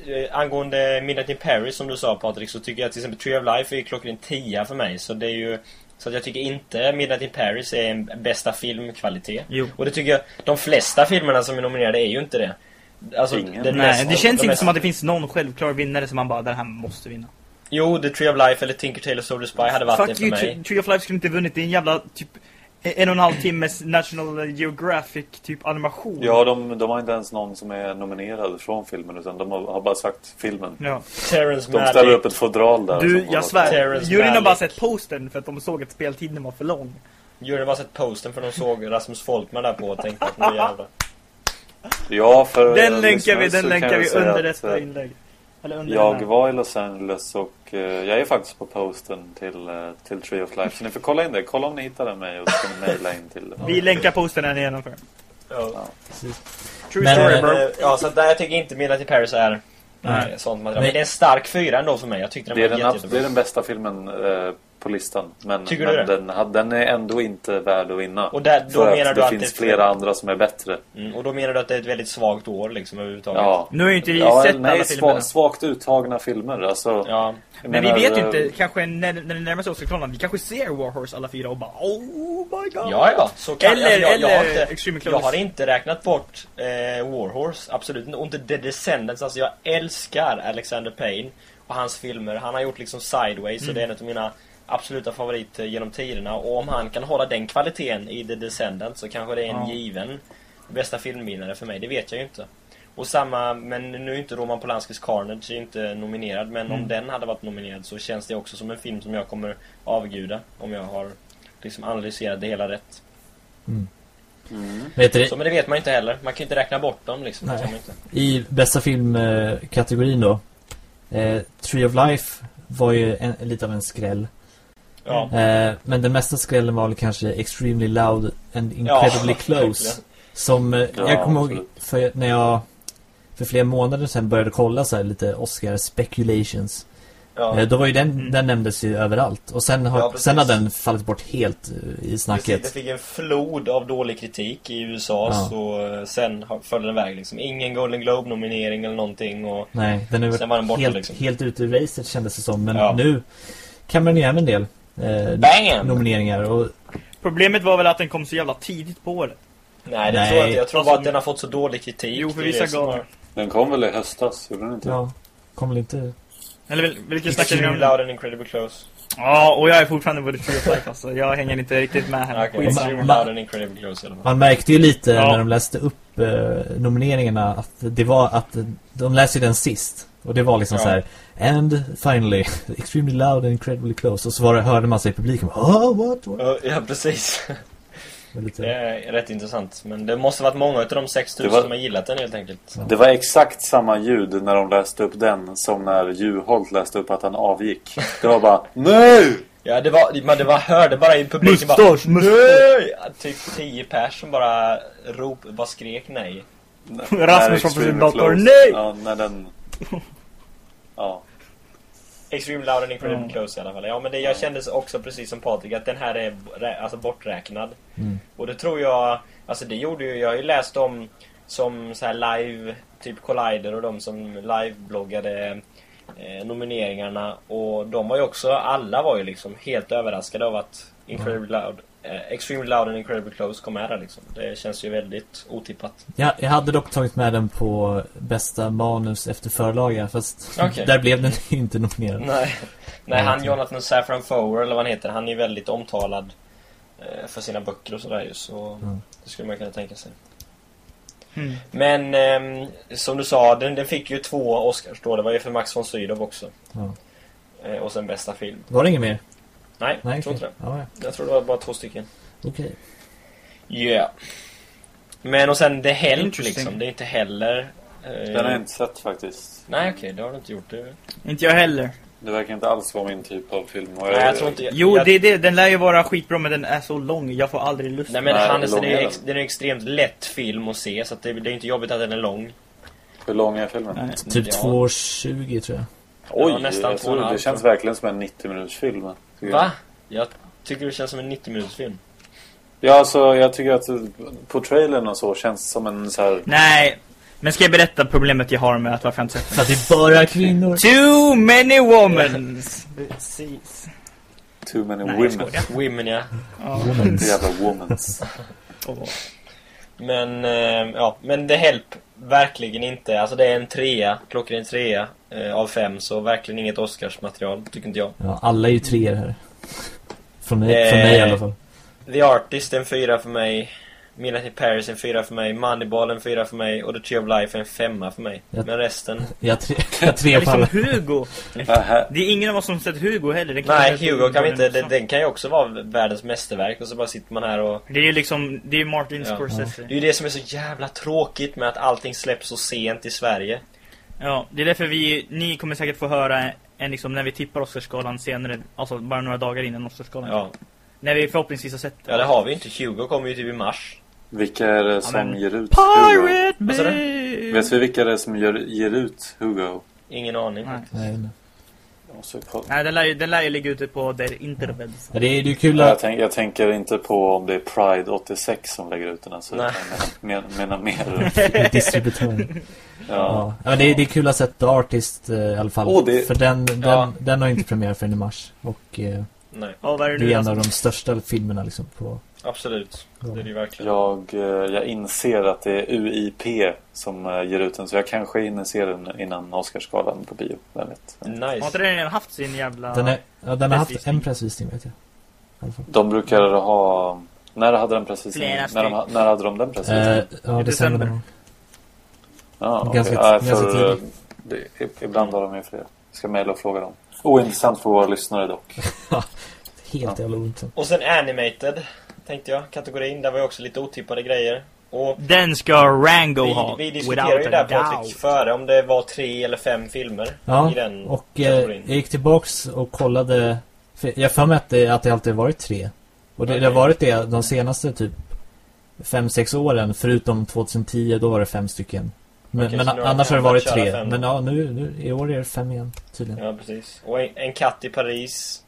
eh, angående Midnight in Paris som du sa Patrik, så tycker jag till exempel Tree of Life är ju klockren 10 för mig. Så det är ju... Så att jag tycker inte Midnight in Paris är en bästa filmkvalitet. Jo. Och det tycker jag, de flesta filmerna som är nominerade är ju inte det. Alltså, den Nej, mest- det känns de inte mest- som att det finns någon självklar vinnare som man bara, den här måste vinna. Jo, The Tree of Life eller Tinker Tailor Soldier Spy hade varit det Fuck för you, mig. Tree- Tree of Life skulle inte vunnit. Det är en jävla typ en och en halv timmes National Geographic typ animation. Ja, de, de har inte ens någon som är nominerad från filmen utan de har, har bara sagt filmen. Ja. Terrence De ställer Malick. upp ett fodral där. Du, jag svär. Juryn har bara sett postern för att de såg att speltiden var för lång. Juryn bara sett posten för de såg Rasmus Folkman där på och tänkte att nu jävlar. Ja, för Den länkar vi, den länkar vi under att, detta eh, inlägg. Eller under den Jag här. var i Los Angeles och eh, jag är faktiskt på posten till, eh, till Tree of Life. Så ni får kolla in det. Kolla om ni hittar mig och så kan ni mejla in till Vi länkar posten när ni genomför. Ja. True Men, story eh, bro. Men, ja, så där jag tycker inte Midnight in Paris är Nej. eh, sånt material. Men det är en stark fyra ändå för mig. Jag tyckte den Det är var den, jätte, abs- det är den bästa filmen eh, på listan. Men, Tycker men du det? den, den är ändå inte värd att vinna. Och där, då för menar att du det att finns det flera andra som är bättre. Mm, och då menar du att det är ett väldigt svagt år liksom överhuvudtaget? Ja. Nu har ju inte vi ja, sett nej, alla filmerna. sva, svagt uttagna filmer. Alltså, Ja. Men menar, vi vet ju eh, inte, kanske när, när det närmar sig Oscarsgalan, vi kanske ser Warhorse alla fyra och bara Oh my god! Ja, ja. Så kan, Eller- alltså, jag, jag, har eller inte, Close. jag har inte räknat bort eh, Warhorse. Absolut inte. Och inte The Descendants. Alltså jag älskar Alexander Payne och hans filmer. Han har gjort liksom Sideways Mm. och det är en av mina absoluta favoriter genom tiderna. Och om han kan hålla den kvaliteten i The Descendants så kanske det är en Ja. given bästa filmvinnare för mig. Det vet jag ju inte. Och samma, men nu är inte Roman Polanskis Carnage är inte nominerad. Men Mm. om den hade varit nominerad så känns det också som en film som jag kommer avguda. Om jag har liksom analyserat det hela rätt. Mm. Du, Så, men det vet man inte heller. Man kan ju inte räkna bort dem liksom. Nej. I bästa filmkategorin då. Eh, Tree of Life var ju en, lite av en skräll. Ja. Eh, men den mesta skrällen var väl kanske Extremely Loud and Incredibly Ja, [laughs] Close. verkligen. Som eh, Ja, jag kommer ihåg för när jag för flera månader sedan började kolla så här lite Oscar speculations. Ja. Eh, då var ju den, Mm. den nämndes ju överallt. Och sen har, Ja, sen har den fallit bort helt eh, i Precis, det snacket. fick en flod av dålig kritik i USA Ja. så eh, sen har- följde den väg liksom. Ingen Golden Globe-nominering eller någonting och Nej, den är Sen var den borta, helt, liksom. helt ute ur racet kändes det som. Men Ja. nu kan man ju hem en del eh, nomineringar. Och Problemet var väl att den kom så jävla tidigt på året. Nej, det Nej. tror jag inte. Jag tror Alltså, bara att den har fått så dålig kritik. Jo, för Det vissa det har- Den kom väl i höstas? Gjorde den inte? ja, kommer väl inte... Eller vil- vilken snackar vi Extreme om? Loud and Incredible Close. Ja, och jag är fortfarande på of Life alltså. Jag hänger inte riktigt med här. Okej, Skitsamma. Extreme Ma- Loud and Incredible Close i alla fall. Man märkte ju lite Ja. när de läste upp eh, nomineringarna att det var att de läste den sist. Och det var liksom Ja. så här. And finally, [laughs] extremely loud and incredibly close. Och så var det, hörde man sig i publiken. Oh, what, what? Ja, Ja, precis. [laughs] Lite, Det är rätt intressant. Men det måste varit många av de 6000 Det var- som har gillat den helt enkelt. Det var exakt samma ljud när de läste upp den som när Juholt läste upp att han avgick. Det var bara [laughs] NEJ! Ja, det var, man det var, hörde bara i publiken bara Mustasch. Nej! Typ 10 pers som bara rop, bara skrek nej. Rasmus Extreme sin dator. Nej! Ja, när den... Ja. Extreme Loud and Incredible Mm. Close i alla fall. Ja, men det, jag kände också precis som Patrik att den här är alltså borträknad. Mm. Och det tror jag, alltså det gjorde ju, jag har ju läst om som så här live, typ Collider och de som live-bloggade eh, nomineringarna. Och de var ju också, alla var ju liksom helt överraskade av att Incredible Loud, eh, Extreme Loud and Incredible Close kom med där liksom. Det känns ju väldigt otippat. Ja, jag hade dock tagit med den på bästa manus efter förlaga. Fast Okej. där blev den [laughs] inte nominerad. Nej, nej han Jonathan Safran Foer eller vad han heter, han är ju väldigt omtalad eh, för sina böcker och sådär ju. Så Mm. det skulle man kunna tänka sig. Mm. Men ehm, som du sa, den, den fick ju två Oscars då. Det var ju för Max von Sydow också. Ja. Eh, och sen bästa film. Var det inget mer? Nej, Nej, jag tror inte det. Ja, ja. Jag tror det var bara två stycken. Okej. Ja. Men och sen The Help liksom. Det är inte heller... eh, Den har jag inte sett faktiskt. Nej okej, det har du inte gjort. Det... Inte jag heller. Det verkar inte alls vara min typ av film. Nej, jag tror inte... Jo, jag... det, är det, den lär ju vara skitbra men den är så lång. Jag får aldrig lust. Nej men Nej, Hannes, den är, är ex... den? den är extremt lätt film att se. Så att det, det är inte jobbigt att den är lång. Hur lång är filmen? Nej. Typ Ja. 2.20 tror jag. Oj, Ja, nästan jag tror, det känns verkligen som en 90 minuters film. Va? Jag tycker det känns som en 90 minuters film. Ja, alltså jag tycker att på trailern och så känns som en så här... Nej. Men ska jag berätta problemet jag har med att varför jag inte sett För att det är bara kvinnor. Too many women. Precis. Too many Nej, women. Women ja. The jävla womans. Åh. Men, eh, ja, men The Help verkligen inte. Alltså det är en trea, klockren trea eh, av fem. Så verkligen inget Oscarsmaterial, tycker inte jag. Ja, alla är ju treor här. Från mig, från mig i alla fall. The Artist en fyra för mig. Midnight in Paris en fyra för mig, Moneyball en fyra för mig och The Tree of Life en femma för mig. Ja. Men resten... [laughs] Jag tre, [laughs] jag tre på Liksom. Hugo. Det är ingen av oss som sett Hugo heller. Nej, jag- Hugo kan vi inte... Den, den kan ju också vara världens mästerverk och så bara sitter man här och... Det är ju liksom, det är Martin Ja. Scorsese. Det är ju det som är så jävla tråkigt med att allting släpps så sent i Sverige. Ja, det är därför vi, ni kommer säkert få höra en liksom när vi tippar Oscarsgalan senare, alltså bara några dagar innan Oscarsgalan. Ja, När vi förhoppningsvis har sett ja det har vi inte. Hugo kommer ju typ i mars. Vilka är det som men- ger ut Hugo? Pirate sa Bay! Vet vi vilka det är som ger, ger ut Hugo? Ingen aning. Nej. Nej, nej. Jag den lär, ju- den lär ju ligga ute på der interwebs. Ja, det är det är kul Jag, att... tänk, jag tänker inte på om det är Pride 86 som lägger ut den alltså, Nej. jag menar, mer [laughs] Distributören. ja. Ja. det, är- det är kul att se The Artist eh, i alla fall. Åh, det- För den, den, Ja. den har inte premiär förrän i mars. Och eh, Nej, Ja, vad är det det en av de största filmerna liksom på... absolut. Det är det ju verkligen. Jag, eh, jag inser att det är UIP som eh, ger ut den så jag kanske hinner se den innan Oscarsgalan på bio. Vem vet. Har Nice. inte den haft sin jävla... Den, är, ja, den har haft en pressvisning vet jag. De brukar ha... När hade den pressvisningen? När, de, när hade de den Eh, pressvisningen? ja, I december. december. Ja, okej. ganska- Ja, ganska för, eh, det, ibland har de ju fler. Jag ska mejla och fråga dem. Ointressant för våra lyssnare dock. [laughs] Helt jävla ointressant. Och sen Animated, tänkte jag. Kategorin, där var ju också lite otippade grejer. Och Den ska Rango ha. vi, vi diskuterade ju där Patrik före om det var tre eller fem filmer Ja, i den och eh, kategorin. jag gick tillbaks och kollade. För jag för mig att det, att det alltid har varit tre. Och det, det har varit det de senaste typ fem sex åren. Förutom 2010, då var det fem stycken. Men, Okej, men annars har det varit tre. fem Men ja, nu, nu i år är det fem igen tydligen. Ja, precis. Och en, en katt i Paris.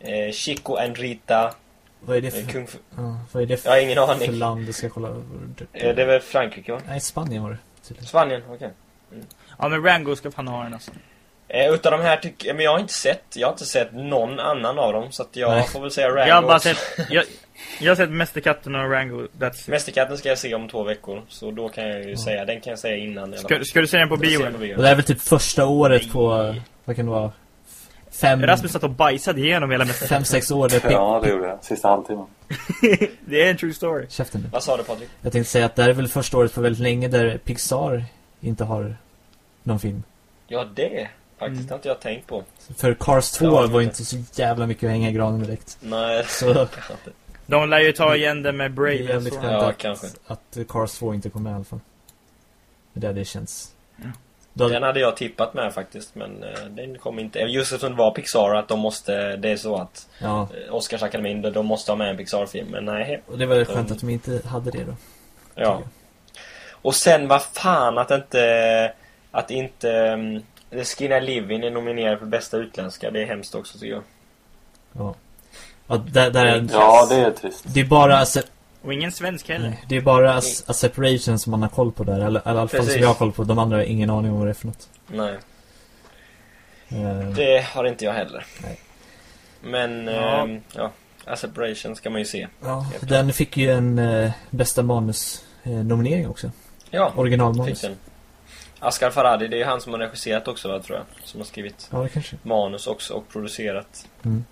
Eh, Chico and Rita. Vad är det Eh, för, Kung ja, vad är det Jag har för, ingen för aning. land? Det ska kolla. Eh, det är väl Frankrike va? Nej, Spanien var det tydligen. Spanien, okej. Ja, men Rango ska fan ha den alltså. Eh, utav de här tycker men jag har inte sett, jag har inte sett någon annan av dem så att jag Nej. får väl säga Rango Jag har bara också. sett... Jag, jag har sett Mästerkatten och Rango. That's it. Mästerkatten ska jag se om två veckor, så då kan jag ju säga, den kan jag säga innan. Ska, ska du se den på bio? den på bio. Det är väl typ första året Nej. på, vad kan det vara? Fem, Rasmus satt och bajsade igenom hela Mästerkatten. fem sex år. Det är Ja, det gjorde jag. Sista halvtimmen. [laughs] Det är en true story. Käften nu. Vad sa du Patrik? Jag tänkte säga att det här är väl första året på väldigt länge där Pixar inte har någon film. Ja, det faktiskt Mm. har inte jag tänkt på. För Cars 2 Ja, var inte. inte så jävla mycket att hänga i granen direkt. Nej, Så [laughs] De lär ju ta igen det med det är Brave. jävligt Ja, att, kanske. att Cars 2 inte kom med i alla fall. Det där det känns. Ja. Den hade jag tippat med faktiskt, men eh, den kom inte. Just eftersom det var Pixar, att de måste, det är så att ja, eh, Oscarsakademin, de- de måste ha med en Pixar-film. Men nej, och det var väl skönt Mm. att de inte hade det då. ja. Och sen vad fan att inte, att inte um, The Skin I Live In är nominerad för bästa utländska. Det är hemskt också tycker jag. Ja. ja där, där är, Ja, det är trist. det är bara a, se- Och ingen svensk heller. nej, det är bara a, a separation som man har koll på där. Eller, eller i alla fall som jag har koll på. De andra har ingen aning om vad det är för något. Nej, Eh, det har inte jag heller. Nej. Men, Ja. ehm, ja. A Separation ska man ju se. ja, den fick ju en eh, bästa manus eh, också. Ja, fick Originalmanus. den. Asghar Farhadi, det är ju han som har regisserat också va, tror jag. Som har skrivit Ja, manus också och producerat. Mm.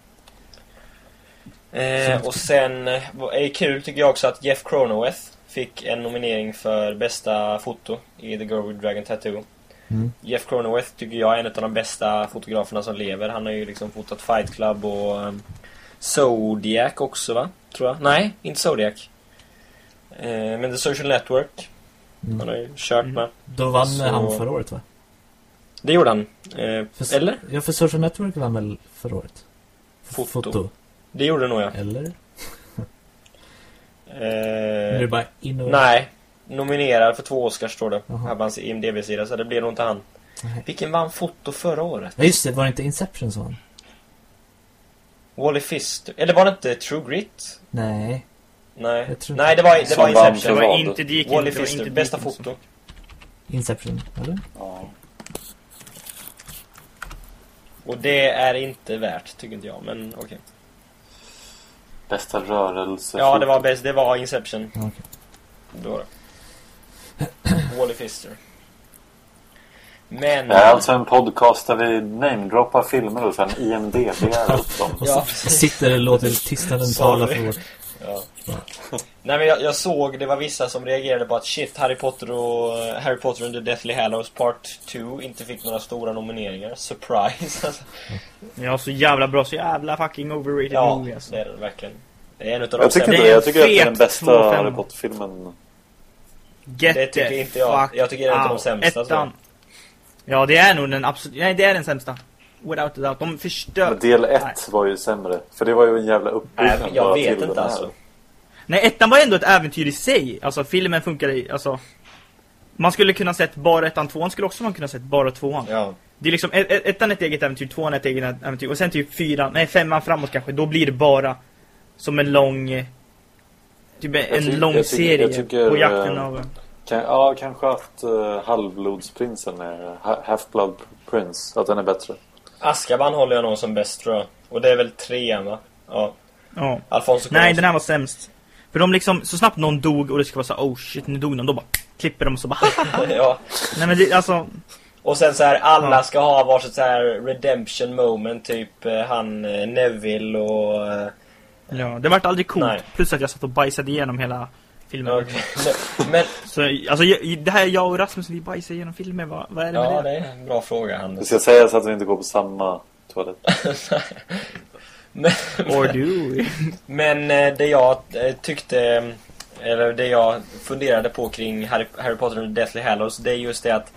Eh, och sen är kul tycker jag också att Jeff Cronoweth fick en nominering för bästa foto i The Girl with Dragon Tattoo. Mm. Jeff Cronoweth tycker jag är en av de bästa fotograferna som lever. Han har ju liksom fotat Fight Club och um, Zodiac också va? Tror jag. Nej, inte Zodiac. Eh, men The Social Network. Han har Mm. ju kört Mm. med. Då vann Så- han förra året va? Det gjorde han. Eh, För, eller? Ja, för Social Network vann väl förra året? Foto. Det gjorde nog jag. Eller? [laughs] Nu är det Eh, bara in och... nej. Nominerad för två Oscars står det. Jaha. Här på hans IMDB-sida, så det blir nog inte han. Nej. Vilken vann foto förra året? Ja just det, var det inte Inception som vann? Wally Fister? Eller var det inte True Grit? Nej. Nej. Nej, det var, det var Det Inception. för var inte det gick Wally inte, det Fister, inte bästa foto. Inception, eller? Ja. Och det är inte värt, tycker inte jag. Men okej. Bästa rörelse. Ja, det var bäst. Det var Inception. Det var det. Wally Fister. Men... Det är alltså en podcast där vi namedroppar filmer och sen IMDB är upp dem. Och Ja, så sitter och låter tystnaden tala för vårt... Ja. [laughs] Nej men jag, jag såg, det var vissa som reagerade på att shit, Harry Potter och Harry Potter and the Deathly Hallows Part 2 inte fick några stora nomineringar. Surprise! [laughs] Alltså. Ja, så jävla bra, så jävla fucking overrated ja, movie alltså. det är det verkligen. Det är en utav de Jag tycker, Det inte, jag tycker att det är den bästa 2-5. Harry Potter-filmen. Get Det tycker inte jag. Jag tycker det är en av de sämsta. Ettan. Ja, det är nog den absolut... Nej, det är den sämsta. Without a doubt. De förstör... Men del Nej. 1 var ju sämre. För det var ju en jävla Nej, uppbyggnad men jag vet inte här. alltså. Nej, ettan var ändå ett äventyr i sig. Alltså, filmen funkar i... Alltså... Man skulle kunna sett bara ettan, tvåan skulle också man kunna sett bara tvåan. Ja. Det är liksom, ett- ett- ettan ett eget äventyr, tvåan är ett eget äventyr. Och sen typ fyran, nej femman framåt kanske, då blir det bara som en lång... Typ en ty- lång jag tycker- serie jag tycker, på jakten eh, av... Kan, ja, kanske att uh, Halvblodsprinsen är Ha- Half-Blood Prince, att den är bättre. Azkaban håller jag nog som bäst tror jag. Och det är väl trean va? Ja. Ja. Alfonso Nej, den här var sämst. För de liksom, så snabbt någon dog och det ska vara så oh shit, nu dog någon, då bara klipper de och så bara [laughs] ja. Nej men det, alltså, Och sen så här, alla Ja. ska ha varsitt så här redemption moment. Typ eh, han eh, Neville och... eh, ja, det vart aldrig coolt. Nej. Plus att jag satt och bajsade igenom hela filmen. ja, [laughs] Men, Så, alltså, jag, det här jag och Rasmus, vi bajsar igenom filmer, vad, vad är det ja med det det? är en bra fråga Det Anders. ska sägas att vi inte går på samma toalett. [laughs] men, Or do [laughs] men eh, det jag eh, tyckte, eh, eller det jag funderade på kring Harry, Harry Potter the Deathly Hallows, det är just det att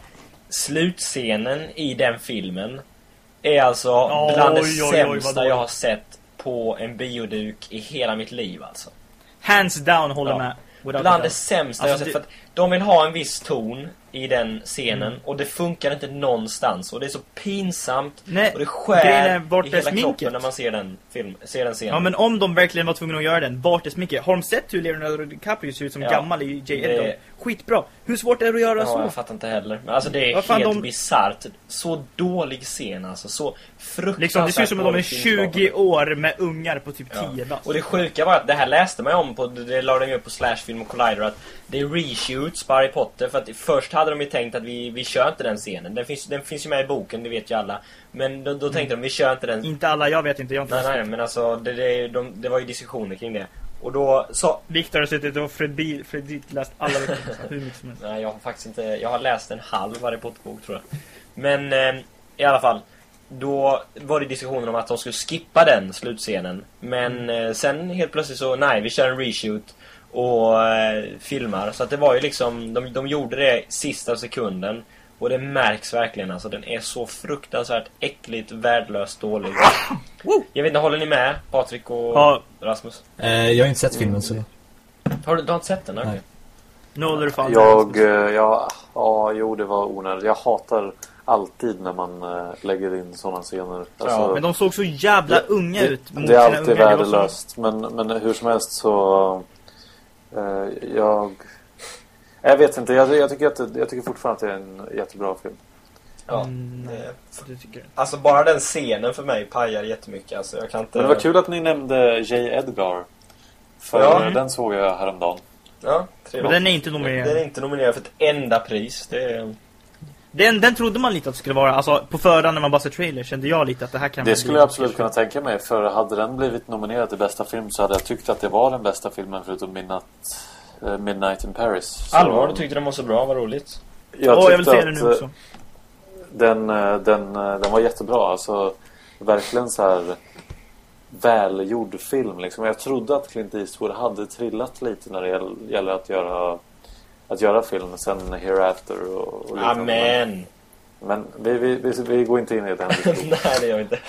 slutscenen i den filmen är alltså Oj, bland det oj, oj, sämsta dåligt. jag har sett på en bioduk i hela mitt liv alltså. Hands down håller Ja. med. Without Bland det sämsta jag Alltså, har sett. För att de vill ha en viss ton i den scenen Mm. och det funkar inte någonstans. Och det är så pinsamt Nej, och det skär vart i hela sminket? kroppen när man ser den, film, ser den scenen. Ja men om de verkligen var tvungna att göra den, vart är sminket? Har de sett hur Leonardo DiCaprio ser ut som Ja. gammal i J. Det-? Skitbra! Hur svårt är det att göra Ja, så? jag fattar inte heller. Men alltså det är fan, helt de- bisarrt. Så dålig scen alltså. Så fruktansvärt Liksom, det ser ut som att de är dåligt 20 filmskapande. år med ungar på typ Ja. 10 bast. Och det sjuka var att det här läste man om på, det lade de ju upp på Slashfilm och Collider att det är reshoots på Harry Potter för att först hade de ju tänkt att vi, vi kör inte den scenen. Den finns, den finns ju med i boken, det vet ju alla. Men då, då tänkte de vi kör inte den Inte alla, jag vet inte, jag inte Nej, nej, men alltså det, det, de, det var ju diskussioner kring det. Och då så... Viktor har suttit och Fred Fredrik läst alla [laughs] hur mycket som helst. Nej, jag har faktiskt inte... Jag har läst en halv Harry Potter-bok tror jag. Men eh, i alla fall. Då var det diskussioner om att de skulle skippa den slutscenen. Men eh, sen helt plötsligt så, nej, vi kör en reshoot. Och eh, filmar. Så att det var ju liksom, de, de gjorde det sista sekunden. Och det märks verkligen alltså. Den är så fruktansvärt äckligt, värdelöst dålig. Jag vet inte, håller ni med? Patrik och Ja, Rasmus? Eh, jag har inte sett filmen så... Har du, du har inte sett den? Okej. Nej. Noller fan. Jag, eh, ja, ja, jo det var onödigt. Jag hatar alltid när man eh, lägger in sådana scener. Alltså, Men de såg så jävla unga det, ut mot det är alltid. Det värdelöst. Men, men hur som helst så... Eh, jag... Jag vet inte. Jag, jag, tycker att, jag tycker fortfarande att det är en jättebra film. Ja. Mm, nej, det- tycker jag. Alltså bara den scenen för mig pajar jättemycket. Alltså jag kan inte... Men det var kul att ni nämnde J. Edgar. För Ja. den såg jag häromdagen. Ja, trevligt. den är inte Den är nominerad. inte nominerad för ett enda pris. Det är... Den, den trodde man lite att det skulle vara. Alltså på förhand när man bara ser trailer kände jag lite att det här kan Det skulle jag absolut kunna tänka mig. För hade den blivit nominerad till bästa film så hade jag tyckt att det var den bästa filmen förutom Midnight, eh, Midnight in Paris. Så Allvar, du tyckte den var så bra, vad roligt. Jag Åh, jag vill se den nu eh, också. Den, eh, den, den var jättebra. Alltså, verkligen så här välgjord film. Liksom. Jag trodde att Clint Eastwood hade trillat lite när det gäll- gäller att göra, att göra film. Sen Hereafter och, och. Amen! Men vi, vi, vi, vi går inte in i den. [laughs] Nej, det gör vi inte.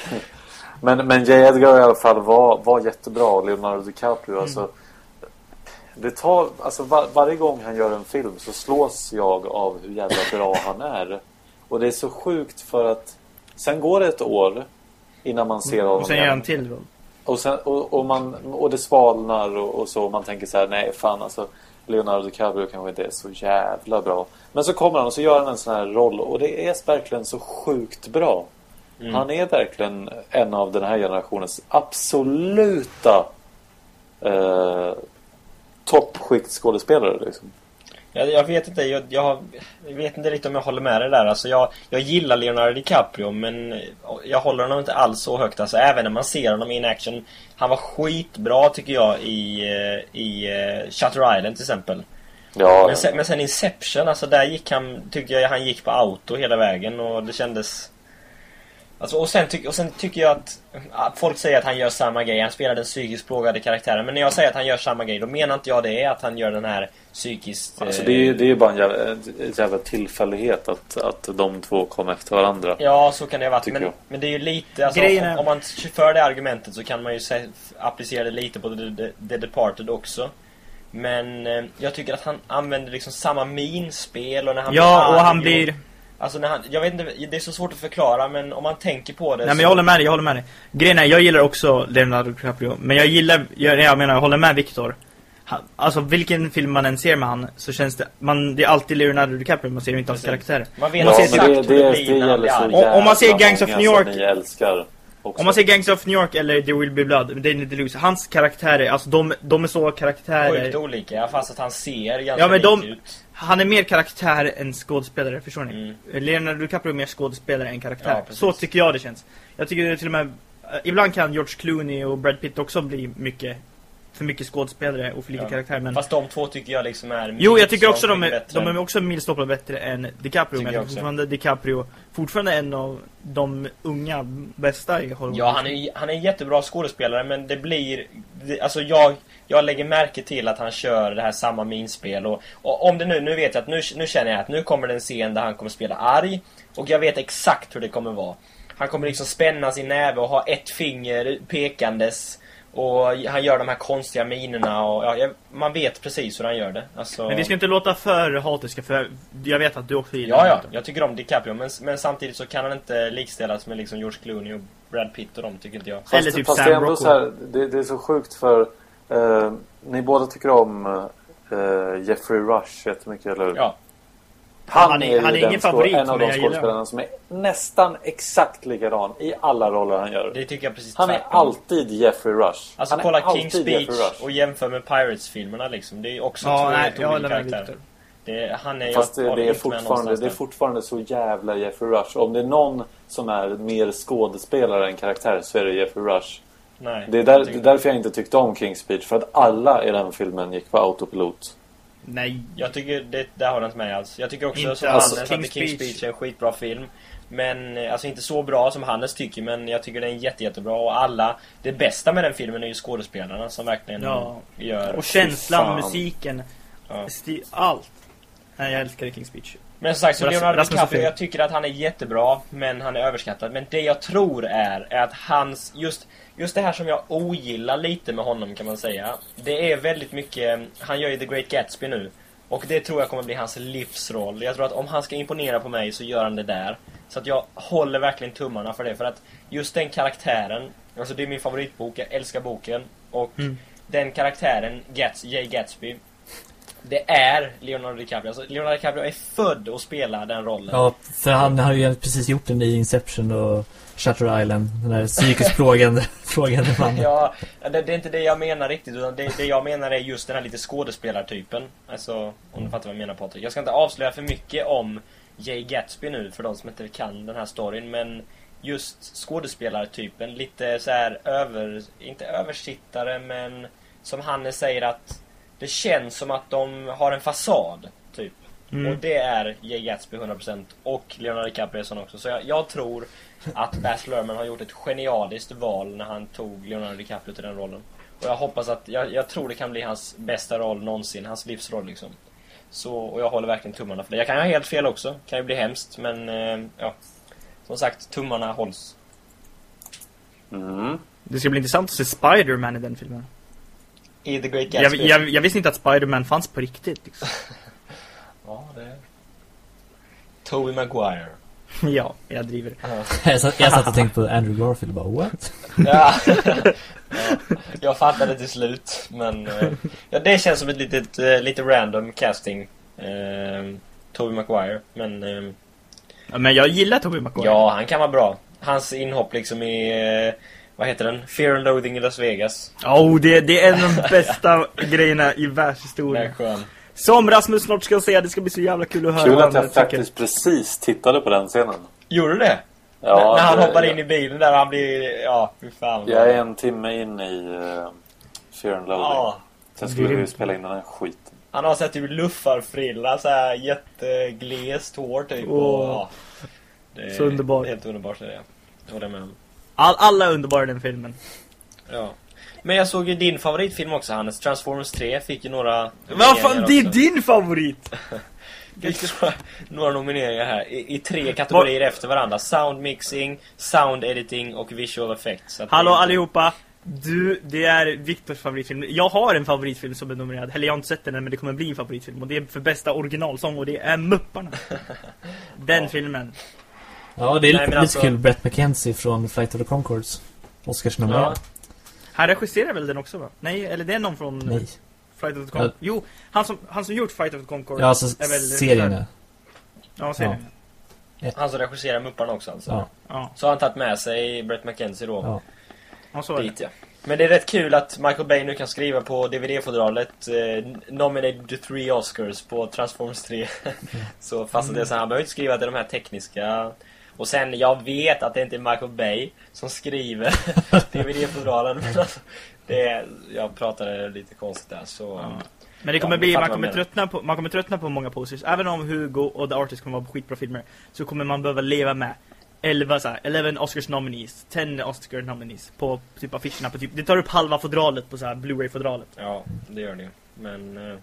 Men, men J. Edgar i alla fall var, var jättebra. Leonardo DiCaprio. Mm. Alltså, det tar, alltså var, varje gång han gör en film så slås jag av hur jävla bra han är. Och det är så sjukt för att sen går det ett år innan man ser honom Mm. Och sen gör han till roll. Och, sen, och, och, man, och det svalnar och, och så. Och man tänker så här, nej fan alltså. Leonardo DiCaprio kanske inte är så jävla bra. Men så kommer han och så gör han en sån här roll. Och det är verkligen så sjukt bra. Mm. Han är verkligen en av den här generationens absoluta eh, toppskiktskådespelare. Liksom. Jag, jag vet inte, jag, jag, vet inte riktigt om jag håller med dig där. Alltså jag, jag gillar Leonardo DiCaprio men jag håller honom inte alls så högt. Alltså även när man ser honom in action. Han var skitbra tycker jag i, eh, i uh, Shutter Island till exempel. Ja, Men sen, men sen Inception, alltså där gick han, tyckte jag han gick på auto hela vägen och det kändes... Alltså, och, sen tyck, och sen tycker jag att, att folk säger att han gör samma grej, han spelar den psykiskt plågade karaktären. Men när jag säger att han gör samma grej, då menar inte jag det att han gör den här psykiskt... Alltså eh, det är ju det är ju bara en jävla, jävla tillfällighet att, att de två kom efter varandra. Ja, så kan det ha varit. Men, men det är ju lite... Alltså, Grejen är- om man för det argumentet så kan man ju se, applicera det lite på The, The, The Departed också. Men eh, jag tycker att han använder liksom samma minspel och när han Ja, blir och han blir... Alltså när han, jag vet inte, det är så svårt att förklara men om man tänker på det Nej men så, jag håller med dig, jag håller med dig. Grejen är, jag gillar också Leonardo DiCaprio. Men jag gillar, jag, jag menar, jag håller med Victor. Han, alltså vilken film man än ser med han så känns det, man, det är alltid Leonardo DiCaprio, man ser inte hans karaktär. Man vet Om man Ja, ser men exakt det, hur det, det det blir när han blir gäller så arg. Om- om man ser Gangs of New som York- ni älskar också. Om man ser Gangs of New York eller There Will Be Blood, Daniel DeLuise, hans karaktärer, alltså de, de är så Sjukt karaktärer. olika, fast att han ser ganska Ja, men de- ut. Han är mer karaktär än skådespelare, förstår ni? Mm. Leonardo DiCaprio är mer skådespelare än karaktär. Ja, så tycker jag det känns. Jag tycker till och med, eh, ibland kan George Clooney och Brad Pitt också bli mycket, för mycket skådespelare och för lite Ja. karaktär. Men Fast de två tycker jag liksom är Jo, jag tycker också de är, bättre. de är också milstolpar bättre än DiCaprio. Tycker Men jag tycker fortfarande DiCaprio fortfarande en av de unga bästa i Hollywood. Ja, han är, han är en jättebra skådespelare men det blir... Det, alltså jag, jag lägger märke till att han kör det här samma minspel och, och om det nu, nu vet jag att nu, nu känner jag att nu kommer det en scen där han kommer spela arg och jag vet exakt hur det kommer vara. Han kommer liksom spänna sin näve och ha ett finger pekandes och han gör de här konstiga minerna och ja, man vet precis hur han gör det. Alltså, Men vi ska inte låta för hatiska för jag vet att du också gillar Ja, ja, jag tycker om DiCaprio men, men samtidigt så kan han inte likställas med liksom George Clooney och Brad Pitt och de tycker inte jag. Fast, Eller typ fast Sam det är ändå Rockwell. så här, det, det är så sjukt för eh, ni båda tycker om eh, Jeffrey Rush jättemycket, eller hur? Ja. Han, Han är- han är ingen favorit, en av de skådespelarna som är nästan exakt likadan i alla roller han gör. Det tycker jag precis Han är tvärtom. alltid Jeffrey Rush. Alltså han kolla King's Speech Rush. och jämför med Pirates-filmerna liksom. Det är också Ja, två nej, helt olika karaktärer. Det, han är, Fast det, det, är fortfarande, det är fortfarande så jävla Jeffrey Rush. Om det är någon som är mer skådespelare än karaktär så är det Jeffrey Rush. Nej, Det är, där, jag det är därför jag inte tyckte om King's Speech. För att alla i den filmen gick på autopilot. Nej. Jag tycker, det, där håller jag inte med alls. Jag tycker också Inte som alls. Hannes att King's The King's Speech. Är en skitbra film. Men, eh, alltså inte så bra som Hannes tycker, men jag tycker den är jätte, jättebra. Och alla, det bästa med den filmen är ju skådespelarna som verkligen Ja. gör... Och känslan, musiken, Ja. allt. Nej, jag älskar King's Speech. Men som sagt, så Leonardo DiCaprio, jag tycker att han är jättebra, men han är överskattad. Men det jag tror är, är att hans, just, just det här som jag ogillar lite med honom kan man säga. Det är väldigt mycket, han gör ju The Great Gatsby nu. Och det tror jag kommer bli hans livsroll. Jag tror att om han ska imponera på mig så gör han det där. Så att jag håller verkligen tummarna för det. För att just den karaktären, alltså det är min favoritbok, jag älskar boken. Och Mm. den karaktären, Gats, Jay Gatsby, det är Leonardo DiCaprio. Alltså, Leonardo DiCaprio är född att spela den rollen. Ja, för han har ju precis gjort den i Inception och Shutter Island. Den där psykiskt plågande, [laughs] plågande mannen. Ja, det, det är inte det jag menar riktigt utan det, det jag menar är just den här lite skådespelartypen. Alltså, om du fattar vad jag menar Patrik. Jag ska inte avslöja för mycket om Jay Gatsby nu för de som inte kan den här storyn men just skådespelartypen, lite så här över, inte översittare men som Hannes säger att det känns som att de har en fasad, typ. Mm. Och det är Jay Gatsby 100% och Leonardo DiCaprio också. Så jag, jag tror att Baz Luhrmann har gjort ett genialiskt val när han tog Leonardo DiCaprio till den rollen. Och jag hoppas att, jag, jag tror det kan bli hans bästa roll någonsin, hans livsroll liksom. Så, och jag håller verkligen tummarna för det. Jag kan ha helt fel också, kan ju bli hemskt men eh, ja. Som sagt, tummarna hålls. Mm. Det ska bli intressant att se Spider-Man i den filmen. I The Great Jag, Gatsby. jag, jag visste inte att Spider-Man fanns på riktigt. Liksom. [laughs] Ja, det... Toby Maguire. [laughs] ja, jag driver. [laughs] Jag satt, jag satt och tänkte på Andrew Garfield bara what? Ja. ja. Jag fattade till slut, men... eh, ja, det känns som ett litet, eh, lite random casting. Eh, Toby Maguire, men... eh, Ja, men jag gillar Tobey Maguire. ja, han kan vara bra. Hans inhopp liksom i... eh, vad heter den? Fear and Loathing i Las Vegas. Oh, det, det är en av de bästa [laughs] grejerna i världshistorien. skön. Som Rasmus snart ska säga, det ska bli så jävla kul att höra Kul att jag faktiskt precis tittade på den scenen. Gjorde du det? Ja, när, när han det- hoppar jag- in i bilen där och han blir... Ja, fy fan. Jag är en timme in i uh, Fear and Loathing. Ja. Sen skulle vi spela in den här skiten. Han har sett typ luffarfrilla, så här jätteglest hår typ. Och, Åh. ja, det är Så underbart. Helt underbart är det. Jag håller med. All, alla är underbara i den filmen. Ja. Men jag såg ju din favoritfilm också Hannes, Transformers 3 fick ju några Vad fan, det är din favorit! [laughs] Fick ju några, några nomineringar här i, i tre kategorier efter varandra. Sound mixing, sound editing och visual effects. Hallå det- allihopa! Du, det är Viktors favoritfilm. Jag har en favoritfilm som är nominerad. Eller jag har inte sett den än, men det kommer bli en favoritfilm. Och det är för bästa originalsång och det är Mupparna. [laughs] Den Ja. filmen. Ja, det är Nej, lite, alltså- lite kul. Brett McKenzie från Flight of the Conchords. Oscars Ja. Han regisserar väl den också va? Nej, eller det är någon från Nej. Flight of the Concord. Jo, han som, han som gjort Flight of the Concord Ja, alltså är väl serien är. Ja, serien. Han som regisserar Mupparna också alltså. Ja. Ja, Så har han tagit med sig Brett McKenzie då. Ja. ja så är det. Dit ja. Men det är rätt kul att Michael Bay nu kan skriva på DVD-fodralet eh, Nominated to three Oscars på Transformers 3. [laughs] så fast det är så här, han behöver inte skriva till de här tekniska och sen, jag vet att det inte är Michael Bay som skriver [laughs] DVD-fodralen men alltså, det är, jag pratade lite konstigt där så Ja. Men det kommer Ja, bli, man kommer, tröttna på, man kommer tröttna på många posters. Även om Hugo och The Artist kommer vara skitbra filmer så kommer man behöva leva med 11 så här, 11 Oscars nominees, 10 Oscar nominees på typ affischerna på typ, det tar upp halva fodralet på så här Blu-ray-fodralet. Ja, det gör det. Men, eh, I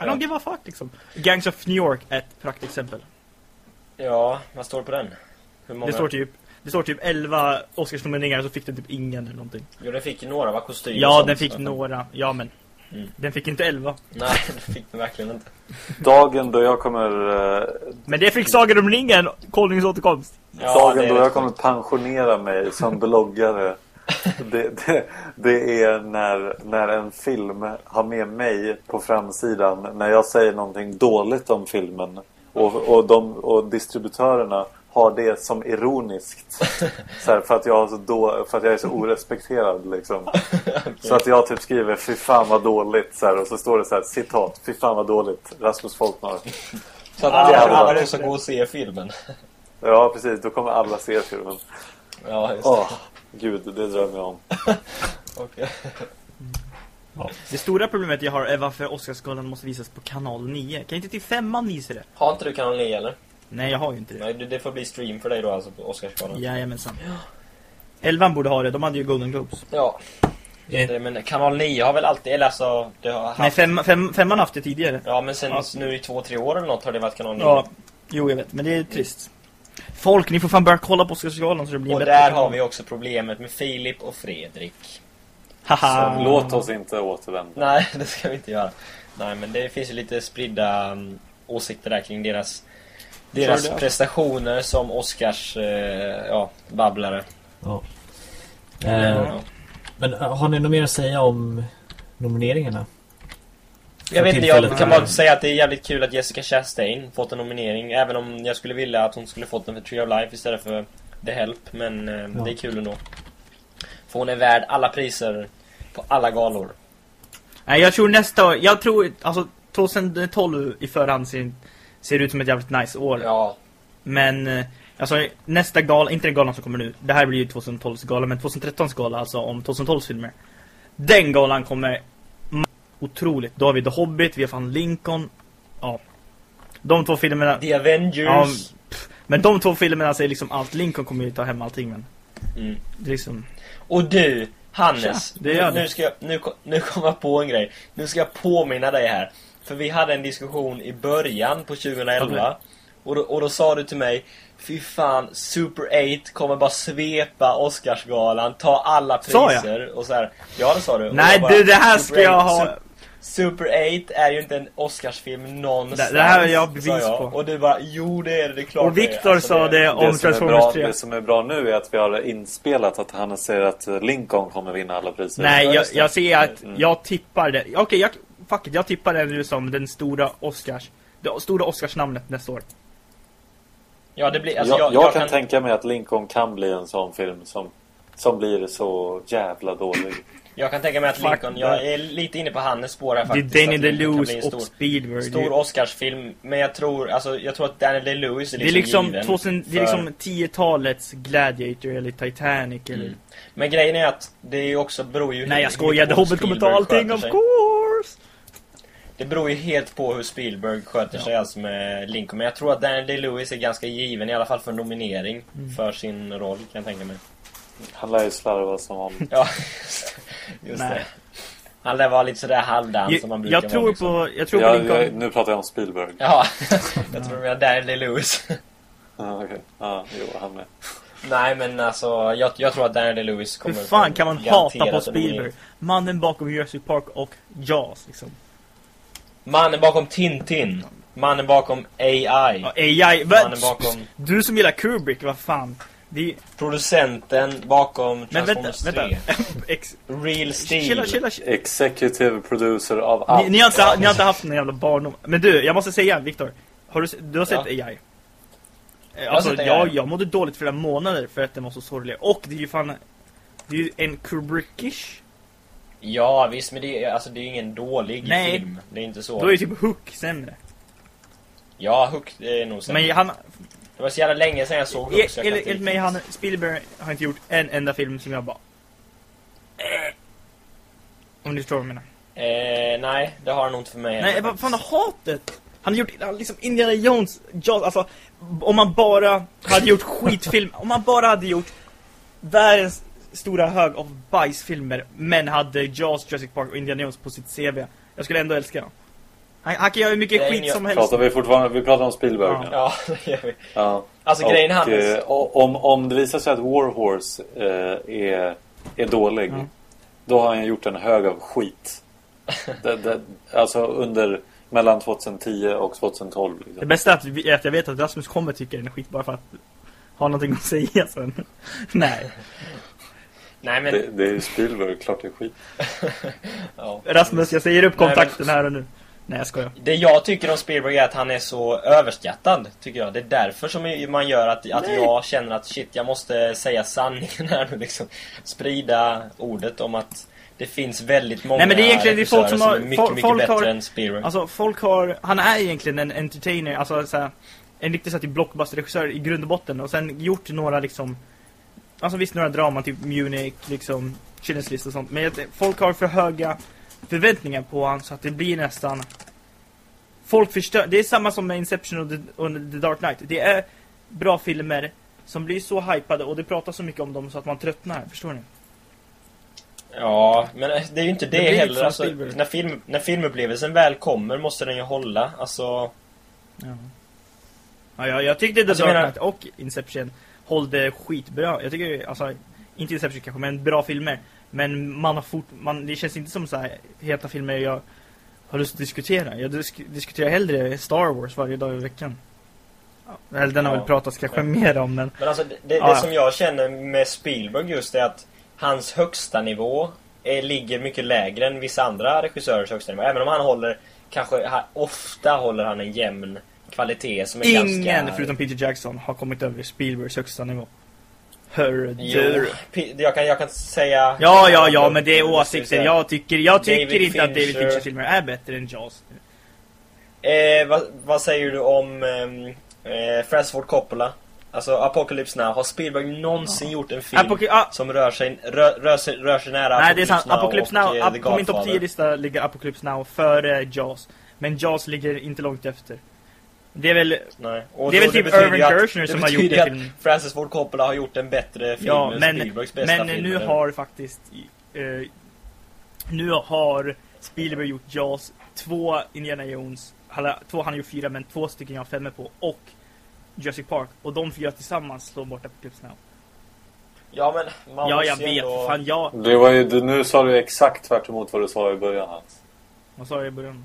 Ja. don't give a fuck liksom. Gangs of New York är ett praktexempel. ja, vad står på den? Hur många? Det står typ det står typ 11 Oscars-nomineringar så fick den typ ingen eller någonting. Jo, den fick ju några, va? Kostym och Ja, den fick några. Ja, men Mm. den fick inte 11. Nej, [laughs] den fick den verkligen inte. Dagen då jag kommer... eh, Men det fick Sagan om ringen, Konungens återkomst. Ja, dagen då jag kommer pensionera mig som bloggare. [laughs] Det, det, det är när, när en film har med mig på framsidan. När jag säger någonting dåligt om filmen. Och, och, de, och distributörerna har det som ironiskt. [laughs] Så här, för, att jag så då, för att jag är så orespekterad liksom. Så att jag typ skriver fy fan vad dåligt. Så här, och så står det så här citat. Fy fan vad dåligt. Rasmus Folkmar. Så att alla, alla måste gå och se filmen. Ja precis. Då kommer alla se filmen. Ja, just det. Åh, gud, det drömmer jag om. [laughs] Okej. Det stora problemet jag har är varför Oscarsgalan måste visas på kanal 9. Kan inte till femman visa det? Har inte du kanal 9 eller? Nej, jag har ju inte det. Nej, det- det får bli stream för dig då alltså på Oscarsgalan. Jajamensan. Elvan borde ha det, de hade ju Golden Globes. Ja. Det- Men kanal 9 har väl alltid, eller alltså, det har haft... Nej, fem, fem, femman har haft det tidigare. Ja, men sen Ja. nu i två, tre år eller något har det varit kanal 9. Ja, jo jag vet, men det är trist. Folk, ni får fan börja kolla på Oscarsgalan så det blir Och bättre där kanal. har vi också problemet med Filip och Fredrik. Haha. Så låt oss inte återvända. Nej, [laughs] det ska vi inte göra. Nej, men det finns ju lite spridda um, åsikter där kring deras deras prestationer som Oscars eh, ja, babblare. Ja. Eh, Ja. men eh, har ni något mer att säga om nomineringarna? Jag vet inte, jag kan bara säga att det är jävligt kul att Jessica Chastain fått en nominering. Även om jag skulle vilja att hon skulle fått den för Tree of Life istället för The Help. Men eh, Ja. det är kul ändå. För hon är värd alla priser på alla galor. Nej, jag tror nästa år, jag tror, alltså 2012 i förhand ser ut som ett jävligt nice år. Ja, Men, eh, alltså nästa gala, inte den galan som kommer nu. Det här blir ju 2012s gala, men 2013s gala, alltså om 2012s filmer. Den galan kommer otroligt. Då har vi The Hobbit, vi har fan Lincoln. Ja. De två filmerna. The Avengers. Ja, Men de två filmerna säger liksom allt. Lincoln kommer ju ta hem allting, men Mm. liksom... Och du, Hannes. Tja, nu, ska jag, nu, nu kommer jag på en grej. Nu ska jag påminna dig här. För vi hade en diskussion i början på 2011. Och då, och då sa du till mig Fy fan, Super 8 kommer bara svepa Oscarsgalan, ta alla Sa jag? priser och så här. Ja, det sa du. Nej jag bara, du, det här Super ska jag 8, ha... Su- Super 8 är ju inte en Oscarsfilm någonstans. Det- det här har jag bevis jag. på. Och du bara, jo det är det, det är klart Och. Viktor Alltså, sa det om Det som, är Transformers bra, 3. det som är bra nu är att vi har inspelat att han säger att Lincoln kommer vinna alla priser. Nej, Ja, jag, jag ser att Mm. jag tippar det. Okej, jag, fuck it, jag tippar det nu som den stora Oscars. Det stora Oscarsnamnet nästa år. Ja, det blir, alltså, jag, jag, jag, kan, kan tänka mig att Lincoln kan bli en sån film som, som blir så jävla dålig. Jag kan tänka mig att Lincoln, jag är lite inne på Hannes spår här Det är faktiskt. Danny en och stor, Spielberg. stor Oscarsfilm. Men jag tror, alltså, jag tror att Danny DeLuise är Det är liksom liksom, given 2000, det är för- liksom 10-talets Gladiator eller Titanic eller... Mm. Men grejen är att det är ju också, beror ju Nej jag hur Hobbit kommer ta allting of course! Det beror ju helt på hur Spielberg sköter sig alltså med Lincoln. Men jag tror att Danny DeLuise är ganska given, i alla fall för nominering Mm. för sin roll, kan jag tänka mig. Han lär ju slarva som vanligt. [laughs] Ja, just Nej. det. Han lär vara lite sådär halvdan som man brukar jag tror vara. liksom. på, jag tror på Jag, Lincoln. jag, nu pratar jag om Spielberg. Ja, [laughs] jag tror det är Danny DeLuise. Ja, okej. Ja, jo, han med. Nej men alltså, jag, jag tror att Danny DeLuise Hur kommer fan få kan man hata på Spielberg? Mannen bakom Jurassic Park och Jaws liksom. Mannen bakom Tintin. Mannen bakom AI. Ja, AI, Mannen bakom Du som gillar Kubrick, vad fan? Det producenten bakom men vänta, Transformers vänta. 3. [laughs] Ex, Real Steel. chilla, chilla, chilla. Executive producer av allt. Ni, ni, har inte, ni har inte haft någon jävla barndom. Men du, jag måste säga, Viktor. Har du, du har sett Ja. AI? Alltså, AI. jag, jag mådde dåligt flera månader för att den var så sorglig. Och det är ju fan... Det är ju en Kubrickish. Ja visst men det är, alltså, det är ingen dålig Nej. film. Det är inte så. Då är ju typ Hook sämre. Ja, Hook är nog sämre. Men han... Det var så jävla länge sedan jag såg Hook så jag kan Enligt inte enligt mig, han, Spielberg har inte gjort en enda film som jag bara... "Eh." Om ni förstår vad jag menar. Eh, nej, det har han nog inte för mig Nej, vad fan hatet? Han har gjort liksom Indiana Jones, Jaws, alltså om man bara hade gjort skitfilm, om man bara hade gjort världens stora hög av bajsfilmer men hade Jaws, Jurassic Park och Indiana Jones på sitt CV. Jag skulle ändå älska honom. Han, han kan göra hur mycket Det skit ingen- som helst. Pratar vi fortfarande, vi pratar om Spielberg Ja. nu. [laughs] Ja, det gör vi. Ja. Alltså Och, grejen Hannes. eh, om, om det visar sig att Warhorse eh, är, är dålig, Ja. då har han gjort en hög av skit. [laughs] det, det, alltså under mellan 2010 och 2012. Det Liksom. bästa är att, vi- är att jag vet att Rasmus kommer tycka den är skit bara för att ha någonting att säga sen. [laughs] Nej. Nej men, Det, det är ju Spielberg, klart det är skit. [laughs] ja. Rasmus, jag säger upp Nej, men- kontakten här och nu. Nej, jag skojar. Det jag tycker om Spielberg är att han är så överskattad, tycker jag. Det är därför som man gör att, att Nej. jag känner att shit, jag måste säga sanningen här nu liksom. Sprida ordet om att det finns väldigt många Nej, men det är egentligen det är folk som har- är mycket, folk- mycket bättre har- än Spielberg. Alltså folk har, han är egentligen en entertainer, alltså så här, en riktig så här, typ blockbuster-regissör i grund och botten och sen gjort några liksom Alltså visst några draman, typ Munich, liksom Schindler's List och sånt men jag, folk har för höga förväntningar på han så att det blir nästan Folk förstör, det är samma som med Inception och The, och The Dark Knight Det är bra filmer som blir så hypade och det pratas så mycket om dem så att man tröttnar, förstår ni? Ja, men det är ju inte det, Det heller. Alltså, när, film, när filmupplevelsen väl kommer måste den ju hålla. Alltså, Ja. Ja, jag, jag tyckte The Alltså, Dark Knight och Inception hållde skitbra. Jag tycker, alltså, inte Inception kanske, men bra filmer. Men man har fort, man, det känns inte som så här heta filmer jag har lust att diskutera. Jag disk, diskuterar hellre Star Wars varje dag i veckan. Ja, eller den har Ja. väl pratats kanske mer om, men Men alltså det, det, Ja, det som jag känner med Spielberg just är att hans högsta nivå är, ligger mycket lägre än vissa andra regissörers högsta nivå. Även om han håller, kanske ofta håller han en jämn kvalitet som är ingen ganska... förutom Peter Jackson har kommit över Spielbergs högsta nivå. Hör Jo, du? P- jag kan, jag kan säga... Ja, ja, ja, men det är åsikter. Jag tycker, jag tycker David inte att David Fincher. Finchers filmer är bättre än Jaws. Eh, vad, vad säger du om ehm, eh, Francis Coppola? Alltså Apocalypse Now. Har Spielberg någonsin gjort en film Apoca- ah, som rör sig, rör, rör, sig, rör sig nära Nej det är sant, Apocalypse Now, och, eh, på min topp Godfather? 10-lista ligger Apocalypse Now före Jaws. Men Jaws ligger inte långt efter. Det är väl, Nej. Och Det är väl typ betyder Irvin ju att- Kershner det som har gjort den att. Francis Ford Coppola har gjort en bättre film ja än men, Spielbergs bästa men film. nu eller? har faktiskt, eh, nu har Spielberg gjort Jaws, två Indiana Jones, alla, två han har gjort fyra men två stycken jag har femmor på och Jurassic Park. Och de fyra tillsammans slår bort Apocalypse Now. Ja men man ja jag vet, ändå... fan jag, Det var ju, nu sa du exakt tvärt emot vad du sa i början Hans. vad sa jag i början?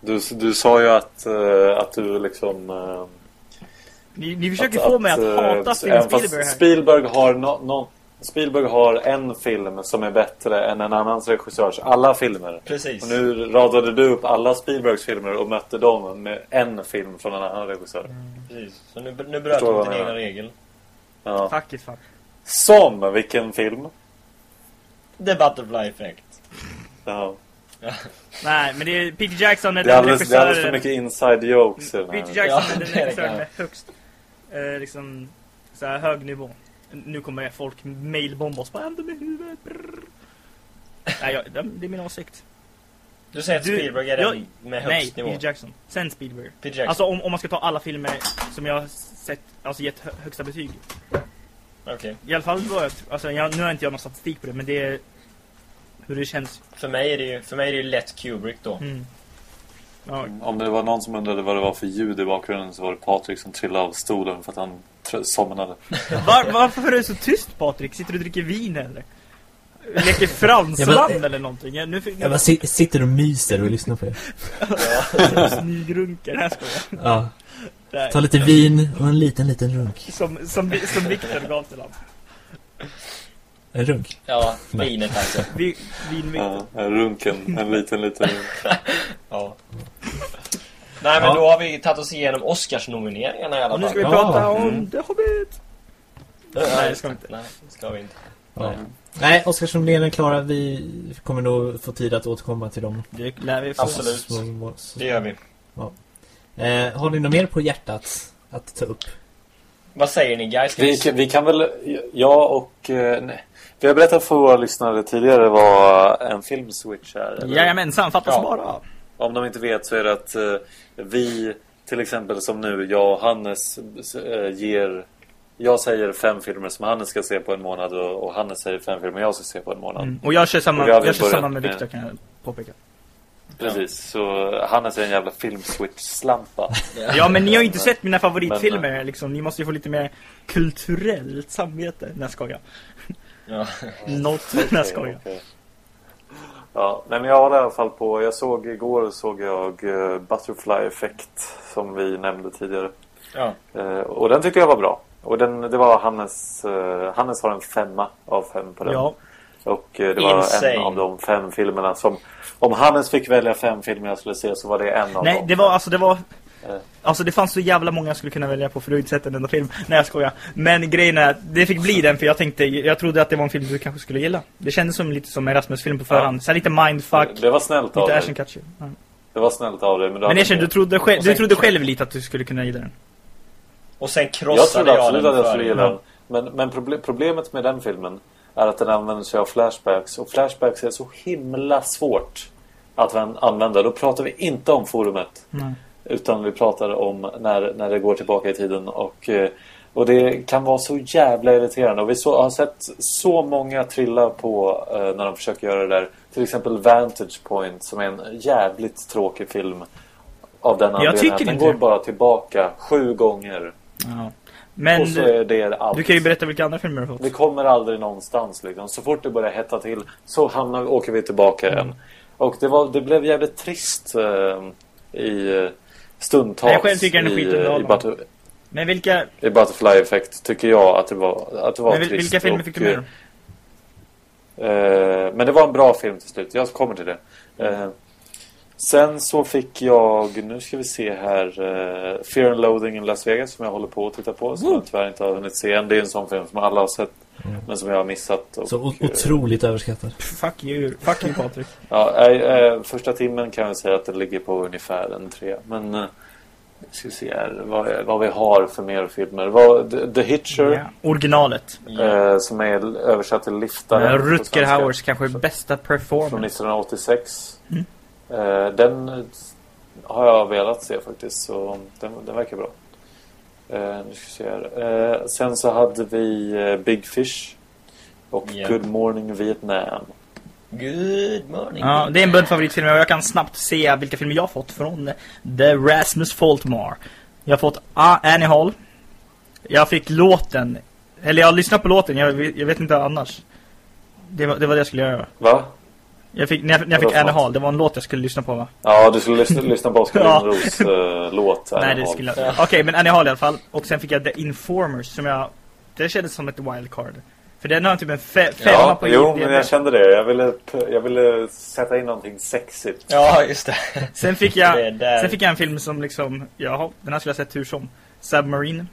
Du, du sa ju att, eh, att du liksom... eh, Ni, ni försöker att- få mig att eh, hata Steven även fast Spielberg här. Spielberg har no, no, Spielberg har en film som är bättre än en annan regissörs alla filmer. Precis. Och nu radade du upp alla Spielbergs filmer och mötte dem med en film från en annan regissör. Precis. Så nu, nu bröt du din menar. regel. Ja. Tack fan. Som vilken film? The Butterfly Effect. Ja. Nej, men det är Peter Jackson är Det är den alldeles, det är alldeles för regissören. mycket inside jokes Peter här. Jackson Ja, är den [laughs] regissören med högst eh, liksom så här hög nivå. Nu kommer folk mailbomba oss. Vad hände med huvudet? Nej, jag, det, det är min åsikt. Du säger att Du- Spielberg är jag- den med Nej, högst nivå? Peter Jackson. Sen Spielberg. Peter Jackson. Alltså om, om man ska ta alla filmer som jag har sett, alltså gett hö- högsta betyg. Okej. I alla fall jag, alltså jag, nu har inte jag någon statistik på det, men det är hur det känns. För mig är det ju, för mig är det ju lätt Kubrick då. Mm. Ja, Om det var någon som undrade vad det var för ljud i bakgrunden så var det Patrik som trillade av stolen för att han somnade. [laughs] Var, varför är du så tyst Patrik? Sitter du och dricker vin eller? Leker fransland Ja, men- eller någonting? Ja, nu Jag bara si- sitter och myser och lyssnar på er. [laughs] Smygrunkar, här Ja. jag. Ta lite vin och en liten, liten runk. Som, som, som Viktor gav till honom. En runk? Ja, Nej. vinet alltså. Vi, vin Viktor. Ja, runken, en liten, liten runk. [laughs] Ja. Nej men Ja. då har vi tagit oss igenom Oscarsnomineringarna i alla Och nu fall. ska vi Ja. prata om Mm. The Hobbit. Nej, det ska vi inte. Nej, det ska vi inte. Ja. Nej, Oscarsnomineringen är klara. Vi kommer nog få tid att återkomma till dem. Det lär vi få. Absolut. Det gör vi. Eh, har ni något mer på hjärtat att ta upp? Vad säger ni guys? Ska Vi, kan- vi kan väl, jag och... eh, Nej. Vi har berättat för våra lyssnare tidigare vad en filmswitch är. eller? Jajamensan, fattas Ja. bara. Om de inte vet så är det att eh, vi, till exempel som nu, jag och Hannes eh, ger... Jag säger fem filmer som Hannes ska se på en månad och, och Hannes säger fem filmer jag ska se på en månad. Mm. Och jag kör samma, Och väl jag kör samma med Viktor kan jag påpeka. Precis, så Hannes är en jävla filmswitch-slampa. [laughs] Ja men ni har ju inte Men- sett mina favoritfilmer liksom. Ni måste ju få lite mer kulturellt samvete. Nej jag skojar. Ja. [laughs] Något. Nej jag skojar. okej. Ja, nej men jag håller i alla fall på, jag såg igår såg jag eh, Butterfly Effect som vi nämnde tidigare. ja. Eh, och den tyckte jag var bra. Och den, det var Hannes, eh, Hannes har en femma av fem på den. Ja. Och eh, det var Insane. en av de fem filmerna som, om Hannes fick välja fem filmer jag skulle se så var det en av Nej dem. det var alltså det var. Alltså det fanns så jävla många jag skulle kunna välja på för du har inte sett en enda film. Nej jag skojar. Men grejen är det fick bli den för jag tänkte, jag trodde att det var en film du kanske skulle gilla. Det kändes som lite som en Rasmus-film på förhand. Så här lite mindfuck, Det var snällt av lite dig. Ja. Det var snällt av dig. Men, du Men erkänn, du trodde, själv, du trodde själv lite att du skulle kunna gilla den. Och sen Jag krossade trodde jag, absolut den att jag skulle gilla den. Men, men proble- problemet med den filmen är att den använder sig av flashbacks. Och flashbacks är så himla svårt att an- använda. Då pratar vi inte om forumet. Nej. Utan vi pratar om när, när det går tillbaka i tiden. Och, eh, och det kan vara så jävla irriterande. Och vi så, har sett så många trilla på eh, när de försöker göra det där. Till exempel Vantage Point som är en jävligt tråkig film. Av den anledningen tycker att den inte går bara tillbaka sju gånger. Ja. Men och så är det allt. du kan ju berätta vilka andra filmer du har Vi fått. kommer aldrig någonstans liksom. Så fort det börjar hetta till så hamnar, åker vi tillbaka igen. Och det, var, det blev jävligt trist eh, i stundtals jag själv tycker den är i, i, butter, Men vilka, i Butterfly Effect tycker jag att det var, att det var men vil- trist. vilka filmer och, fick du med eh, Men det var en bra film till slut. Jag kommer till det. Eh, sen så fick jag, nu ska vi se här, eh, Fear and Loathing in Las Vegas som jag håller på att titta på. Som jag tyvärr inte har hunnit se än. Det är en sån film som alla har sett. Men som jag har missat. Och, Så otroligt överskattad. Fuck you, fuck you Patrik. [laughs] Ja, eh, första timmen kan jag säga att det ligger på ungefär en tre. Men eh, ska vi se här vad, vad vi har för mer filmer. Vad, The, The Hitcher, Ja. Originalet. eh, som är översatt till Liftaren. Uh, Rutger Hauers kanske bästa Från performance. 1986. Mm. Den har jag velat se faktiskt. Så den, den verkar bra. Eh, nu ska vi se här. Eh, sen så hade vi eh, Big Fish. Och Ja. Good Morning Vietnam. Good morning. Ja, det är en bunt favoritfilmer och jag kan snabbt se vilka filmer jag har fått från The Rasmus Foltmar. Jag har fått A- Annie Hall. Jag fick låten. Eller jag har lyssnat på låten, jag, vet- jag vet inte annars. Det var, det var det jag skulle göra. Va? Jag fick, när jag, när jag fick något? Hall, det var en låt jag skulle lyssna på va? Ja, du skulle lyssna, lyssna på Oskar [laughs] Ja. Lindros eh, låt. Nej, Annie det Hall. skulle jag Okej, men Annie Hall i alla fall. Och sen fick jag The Informers som jag... Det kändes som ett wildcard. För den har typ en fe, femma Ja, på jo, IMDb. men jag kände det. Jag ville, jag ville sätta in någonting sexigt. Ja, just det. [laughs] Sen fick jag, sen fick jag en film som liksom, jaha, den här skulle jag sett hur som. Submarine.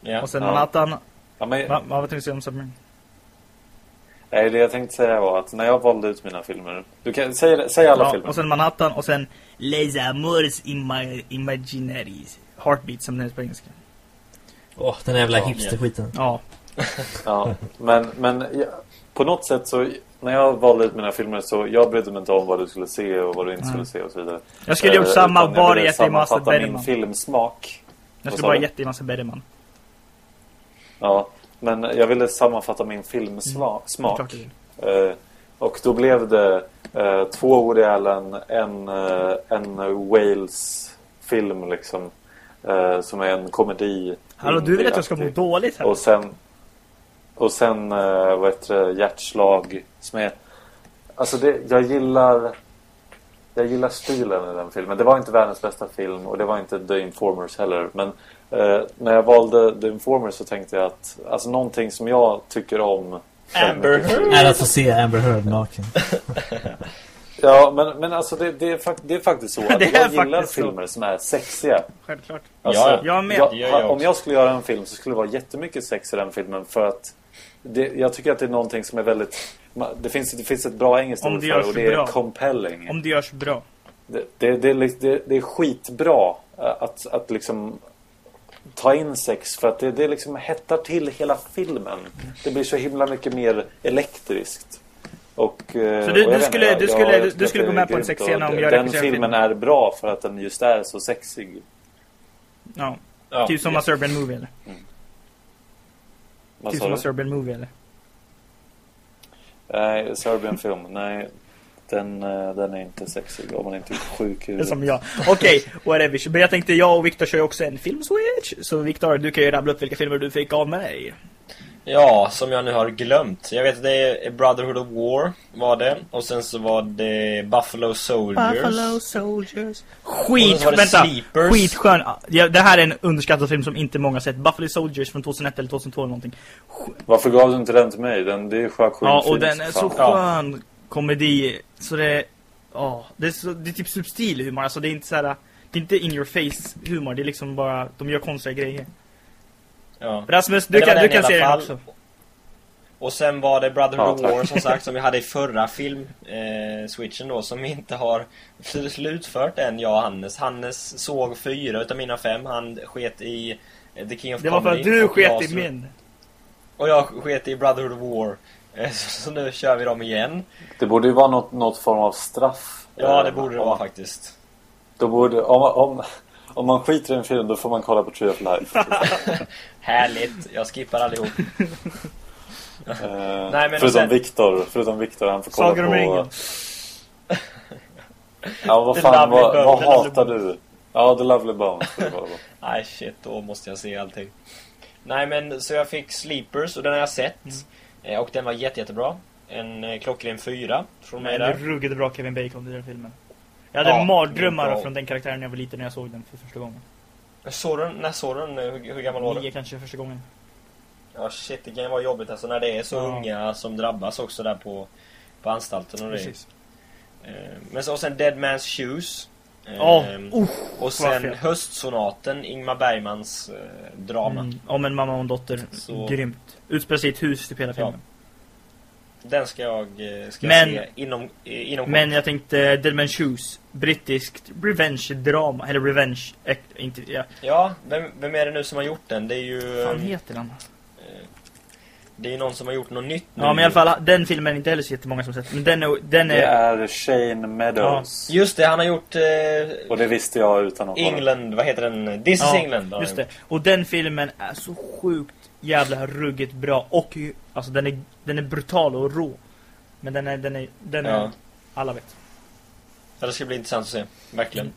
Ja. Och sen Ja. Manhattan. Ja, men, Va, va, vad tänkte du säga om Submarine? Nej, det jag tänkte säga var att när jag valde ut mina filmer... Du kan, säg, säg alla Ja, filmer. och sen Manhattan och sen Les Amours Ima- Imaginaries. Heartbeat som den är på engelska. Åh, den där jävla Ja, hipsterskiten. Ja. Ja, men, men ja, på något sätt så... När jag valde ut mina filmer så jag brydde mig inte om vad du skulle se och vad du inte Mm. skulle se och så vidare. Jag skulle gjort Eh, samma, utan bara gett dig massa sammanfatta min Bergman. filmsmak. Jag skulle bara gett dig massa Bergman. Ja, men jag ville sammanfatta min filmsmak. Du vill. Eh, och då blev det eh, två Woody Allen, en, eh, en Wales-film liksom. Som är en komedi. Hallå, du vill att jag ska må dåligt här? Och sen, och sen vad heter det, Hjärtslag. Som är, alltså det, jag gillar jag gillar stilen i den filmen. Det var inte världens bästa film och det var inte The Informers heller. Men eh, när jag valde The Informers så tänkte jag att alltså någonting som jag tycker om Amber Heard. Är att få se Amber Heard naken. [laughs] Ja, men, men alltså det, det, är fakt- det är faktiskt så [laughs] att Det är jag gillar så. filmer som är sexiga. Självklart. Alltså, Ja, jag med. jag- jag om jag skulle göra en film så skulle det vara jättemycket sex i den filmen för att det, jag tycker att det är någonting som är väldigt... Det finns, det finns ett bra engelskt ord för och det är bra. compelling. Om det görs bra. Det, det, det, det, det är skitbra eh, att, att liksom ta in sex för att det, det liksom hettar till hela filmen. Det blir så himla mycket mer elektriskt. Och, eh, Så du- och du jag skulle- inte, du jag- skulle- jag du skulle gå med på en sexscen om jag Den filmen filmen. är bra för att den just är så sexig. Ja. Ja. Typ som A Serbian Movie eller? Vad Typ sa som A du? Serbian Movie eller? Nej, Serbian film. Nej, den, eh, den är inte sexig om man inte är sjuk i Det är huvudet. som jag. Okej, whatever. Men jag tänkte, jag och Viktor kör ju också en filmswitch. Så Viktor, du kan ju rabbla upp vilka filmer du fick av mig. Ja, som jag nu har glömt. Jag vet att det är Brotherhood of War var det. Och sen så var det Buffalo Soldiers. Buffalo Soldiers. Skit, vänta. Sleepers. Skitskön. Ja, det här är en underskattad film som inte många sett. Buffalo Soldiers från 2001 eller 2002 eller någonting. Varför gav du inte den till mig? Den, det är ju skitfint. Ja, och den är så skön komedi. Så det är... Ja, det är, så, det är typ subtil humor. Alltså det är inte så här. Det är inte in your face humor. Det är liksom bara, de gör konstiga grejer. Ja. Rasmus, du kan, du kan se alla den fall. också. Och sen var det Brotherhood Ja. War som sagt som vi hade i [laughs] förra film-switchen eh, switchen då som vi inte har slutfört än, jag och Hannes. Hannes såg fyra utav mina fem, han sket i eh, The King of Det var för Comedy. att du sket i min. Och jag sket i Brotherhood of War. Eh, Så, nu kör vi dem igen. Det borde ju vara något, något form av straff. Ja, det Eh, borde det om- vara faktiskt. Då borde, om, om, om man skiter i en film då får man kolla på Tree of Life. [laughs] Härligt, jag skippar allihop. Eh, Nej, men förutom sen- Victor, förutom Victor han får kolla om på... ringen. Ja, vad fan, vad, Bone, vad hatar du? Ja, The Lovely Bone ska du kolla på. [laughs] Nej shit, då måste jag se allting. Nej men så jag fick Sleepers och den har jag sett. Mm. Eh, Och den var jätte, jättebra. En eh, klockren fyra från mig det där. ruggigt bra Kevin Bacon i den filmen. Jag hade Ja, mardrömmar från den karaktären när jag var liten när jag såg den för första gången. Såg du? När såg du den? Hur, hur gammal var du? Nio kanske första gången. Ja shit, det kan ju vara jobbigt alltså när det är så Ja. unga som drabbas också där på, på anstalten och det. Precis. Eh, Men så och sen Dead Man's Shoes. Eh, Ja, usch, och sen. Höstsonaten, Ingmar Bergmans eh, drama. Mm, om en mamma och en dotter. Så- Grymt. Utspelar sig i ett hus typ hela filmen. Den ska jag, eh, ska Men- jag se inom, eh, inom Men kort. jag tänkte Dead Man Shoes. Brittiskt revenge-drama. Eller revenge... Inte, ja. Ja, vem, vem är det nu som har gjort den? Det är ju... Vad fan heter den? Det är någon som har gjort något nytt nu. Ja men i alla fall, den filmen är inte heller så jättemånga som sett. Men den är... Den Det är är Shane Meadows. Just det, han har gjort eh, Och det visste jag utan att. England, vad heter den? This is Ja, England. har Just det. Och den filmen är så sjukt jävla ruggigt bra. Och ju- alltså den är, den är brutal och rå. Men den är, den är, den är, Ja. alla vet. Ja, det ska bli intressant att se. Verkligen.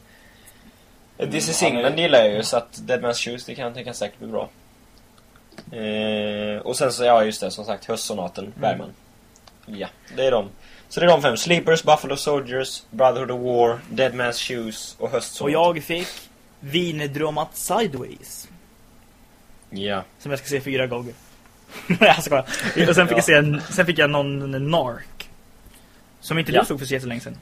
Mm, This is är- England gillar jag ju, så att Dead Man's Shoes, det kan jag tänka säkert bli bra. Eh, och sen så, ja just det, som sagt, Höstsonaten, Mm. Bergman. Ja, det är de. Så det är de fem. Sleepers, Buffalo Soldiers, Brotherhood of War, Dead Man's Shoes och Och Höstsonaten. jag fick Wienerdramat Sideways. Ja. Som jag ska se fyra gånger. [laughs] Nej jag skojar. Och sen fick, Ja. jag se en, sen fick jag någon Narc. Som inte Ja. du såg för så jättelänge sedan.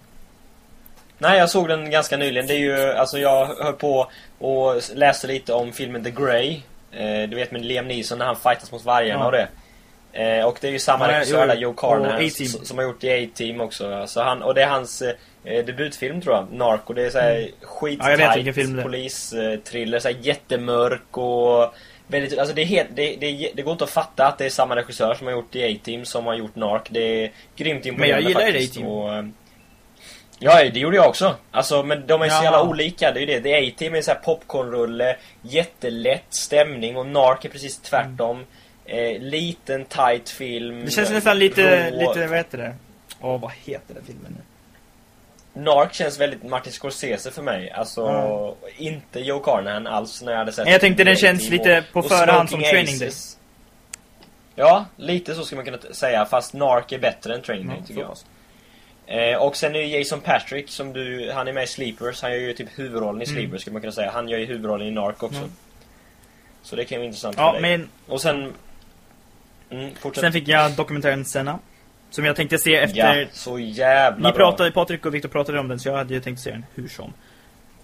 Nej, jag såg den ganska nyligen. Det är ju, alltså jag höll på och läste lite om filmen The Grey. Eh, du vet med Liam Neeson när han fightas mot vargarna Ja. och det. Eh, och det är ju samma Ja, regissör där, Joe Carnahan, s- som har gjort The A-Team också. Så han, och det är hans eh, debutfilm tror jag, Narco. Det är såhär Mm. Ja, jag det är. polistriller, såhär jättemörk och väldigt, alltså det är helt, det, det, det går inte att fatta att det är samma regissör som har gjort The A-Team som har gjort Narc. Det är grymt imponerande gillar ju faktiskt. The A-Team. Och, Ja, det gjorde jag också. Alltså, men de är så Ja. jävla olika. Det är ju det. The A-Team är sån här popcornrulle, jättelätt stämning och Narc är precis tvärtom. Eh, liten, tight film. Det känns nästan lite, rå. lite, vad heter det? Åh, vad heter den filmen nu? Narc känns väldigt Martin Scorsese för mig. Alltså, Ja. inte Joe Carnahan alls när jag hade sett jag tänkte den känns A-Team lite på och förhand som Training Day. Ja, lite så skulle man kunna säga. Fast Narc är bättre än Training Day, Ja, tycker så jag. pass. Eh, och sen är ju Jason Patrick som du, han är med i Sleepers, han gör ju typ huvudrollen i Mm. Sleepers skulle man kunna säga. Han gör ju huvudrollen i Narc också. Mm. Så det kan ju vara intressant Ja, för dig. men Och sen... Mm, sen fick jag dokumentären Senna. Som jag tänkte se efter... Ja, så jävla Ni bra. pratade, Patrik och Viktor pratade om den, så jag hade ju tänkt se den hur som.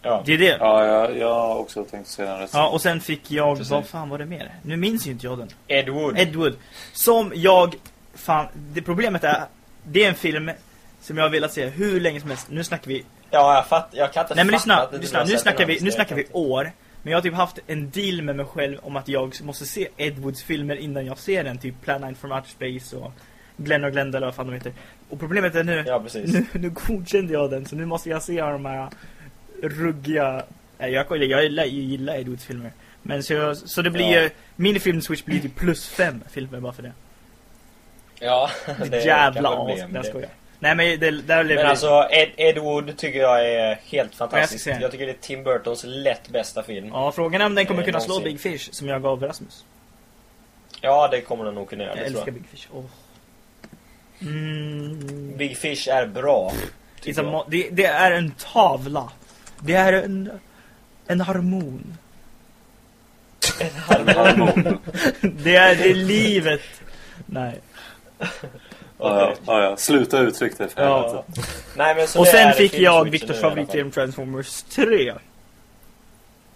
Ja. Det är det. Ja, jag, jag har också tänkt se den rätt Ja, och sen fick jag, Precis. vad fan var det mer? Nu minns ju inte jag den. Ed Wood. Ed Wood. Som jag, fan, det problemet är, det är en film som jag har velat se hur länge som helst. Nu snackar vi, Ja, jag fatt, jag kan inte nej men lyssna, lyssna nu snackar vi, nu Det snackar vi jag år. Men jag har typ haft en deal med mig själv om att jag måste se Ed Woods filmer innan jag ser den. Typ Plan 9 from Outer Space och Glenn och Glenda eller vad fan de heter. Och problemet är nu. Ja, nu, nu godkände jag den så nu måste jag se de här ruggiga... Nej, jag, jag gillar, jag gillar Ed Woods filmer. Men så, så det blir Ja. ju, min filmswitch blir typ plus fem filmer bara för det. Ja, Det [laughs] jävla väl bli as. jag skojar. Nej men det, där lever Men alltså, Ed, Ed Wood tycker jag är helt fantastisk. den. jag tycker det är Tim Burtons lätt bästa film. Ja, Ja, frågan är om den kommer Eh, kunna slå någonsin. Big Fish som jag gav Rasmus. det kommer den nog kunna göra, Jag tror älskar jag. Big Fish. Åh. Mm. Big Fish är bra. Jag. det, det är en tavla. Det är en, en harmon. Harmon. [laughs] Det är, det är livet. Nej. [laughs] Ja, ja, ja. Sluta uttryck det för Ja. Nej, men så Och det sen fick jag filmswitchen Viktors favoritfilm Transformers 3.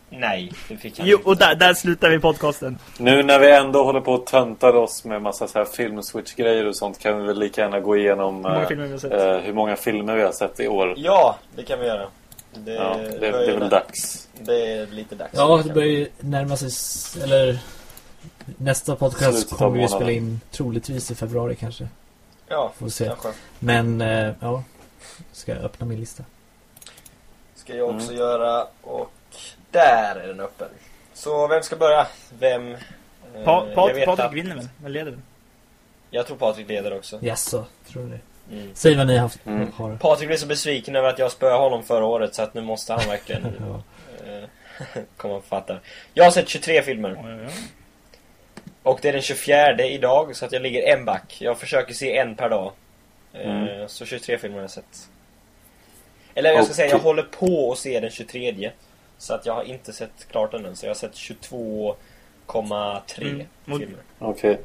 Nej, det fick han Jo, inte. och där, där slutar vi podcasten. Nu när vi ändå håller på och töntar oss med massa så här filmswitch-grejer och sånt kan vi väl lika gärna gå igenom Hur många eh, filmer vi har sett. eh, hur många filmer vi har sett i år. Ja, det kan vi göra. Det, Ja, det, det är väl dags. Det är lite dags. Ja, det börjar ju närma sig... Eller... Nästa podcast kommer vi spela in troligtvis i februari kanske. Ja, Får se. kanske. Men, eh, ja. Ska jag öppna min lista. Ska jag också Mm. göra. Och där är den öppen. Så vem ska börja? Vem? Eh, Pa, jag vet Patrik att- vinner väl? Han leder väl? Jag tror Patrik leder också. Jaså, tror du det? Mm. Säg vad ni har haft. Mm. Har. Patrik blev så besviken över att jag spöade honom förra året så att nu måste han verkligen [laughs] Ja. eh, [laughs] komma och fatta. Jag har sett 23 filmer. Ja, ja, ja. Och det är den 24 idag så att jag ligger en back. Jag försöker se en per dag. Eh, Mm. Så 23 filmer har jag sett. Eller jag ska Och- säga, jag håller på att se den 23 Så att jag har inte sett klart den än. Så jag har sett 22,3 Mm. Filmer. Okej.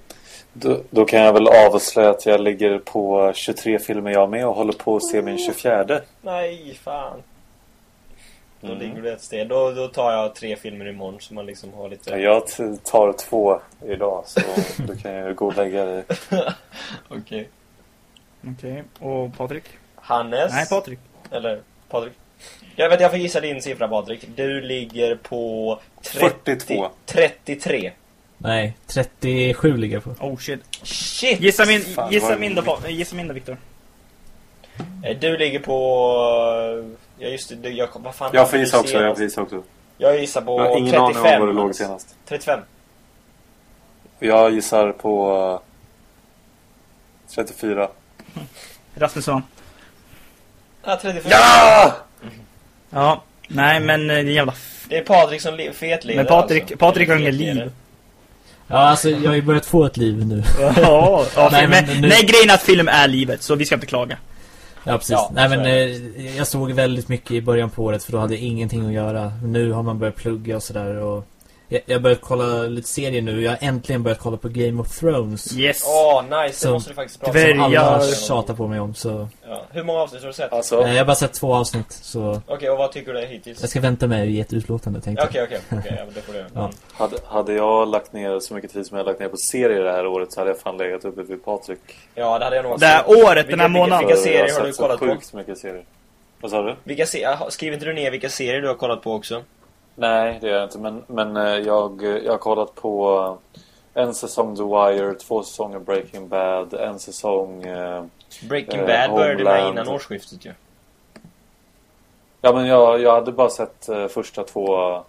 Då, då kan jag väl avslöja att jag ligger på 23 filmer jag med och håller på att se min 24. Nej, fan. Då Mm. ligger du ett steg. Då, då tar jag tre filmer imorgon så man liksom har lite... Ja, Jag tar två idag så [laughs] då kan jag gå och lägga det. [laughs] Okej. Okej, och Patrik? Hannes. Nej, Patrik. Eller Patrik. Jag vet, jag får gissa din siffra Patrik. Du ligger på 30, 42. 33. Nej, 37 ligger jag på. Oh shit. Shit! Gissa min, Fan, gissa min då, Viktor. Eh, Du ligger på... Ja just det, jag, vad fan Jag får gissa också. Jag får gissa också. Jag gissar på Jag har ingen 35. aning om vad du låg senast. 35. Jag gissar på eh, 34. [laughs] Rasmusson. Ja, 35. Ja! Ja. Nej men eh, det är jävla... Det är Patrik som le- fetleder men Patrik, alltså. Patrik har inget liv. Ja, alltså jag har ju börjat få ett liv nu. Ja, ja [laughs] nej, men men, nu- nej grejen är att film är livet så vi ska inte klaga. Ja, precis. Ja, Nej, men eh, jag såg väldigt mycket i början på året för då hade jag ingenting att göra. Nu har man börjat plugga och sådär och Jag, jag har börjat kolla lite serier nu. Jag har äntligen börjat kolla på Game of Thrones. Yes! Åh, nice, det Som måste du faktiskt prata om. Alla jag- tjatar på mig om så... Ja. Hur många avsnitt har du sett? Okej, Alltså, Eh, Jag har bara sett två avsnitt så... och vad tycker du hittills? Jag ska vänta med ge ett utlåtande tänkte Okej, jag. okej, okej, ja, men det får du. Ja. Mm. hade, hade jag lagt ner så mycket tid som jag har lagt ner på serier det här året så hade jag fan legat uppe vid Patrik. Ja, det hade jag nog Det här året, den här månaden. Vilka serier jag har du sett så kollat på? sjukt mycket serier. Vad sa du? Vilka se- aha, skriver inte du ner vilka serier du har kollat på också? Nej, det gör jag inte. Men, men eh, jag, jag har kollat på eh, en säsong The Wire, två säsonger Breaking Bad, en säsong... Eh, Breaking Eh, Bad började med Homeland. innan årsskiftet ju. ja, men jag, jag hade bara sett eh, första två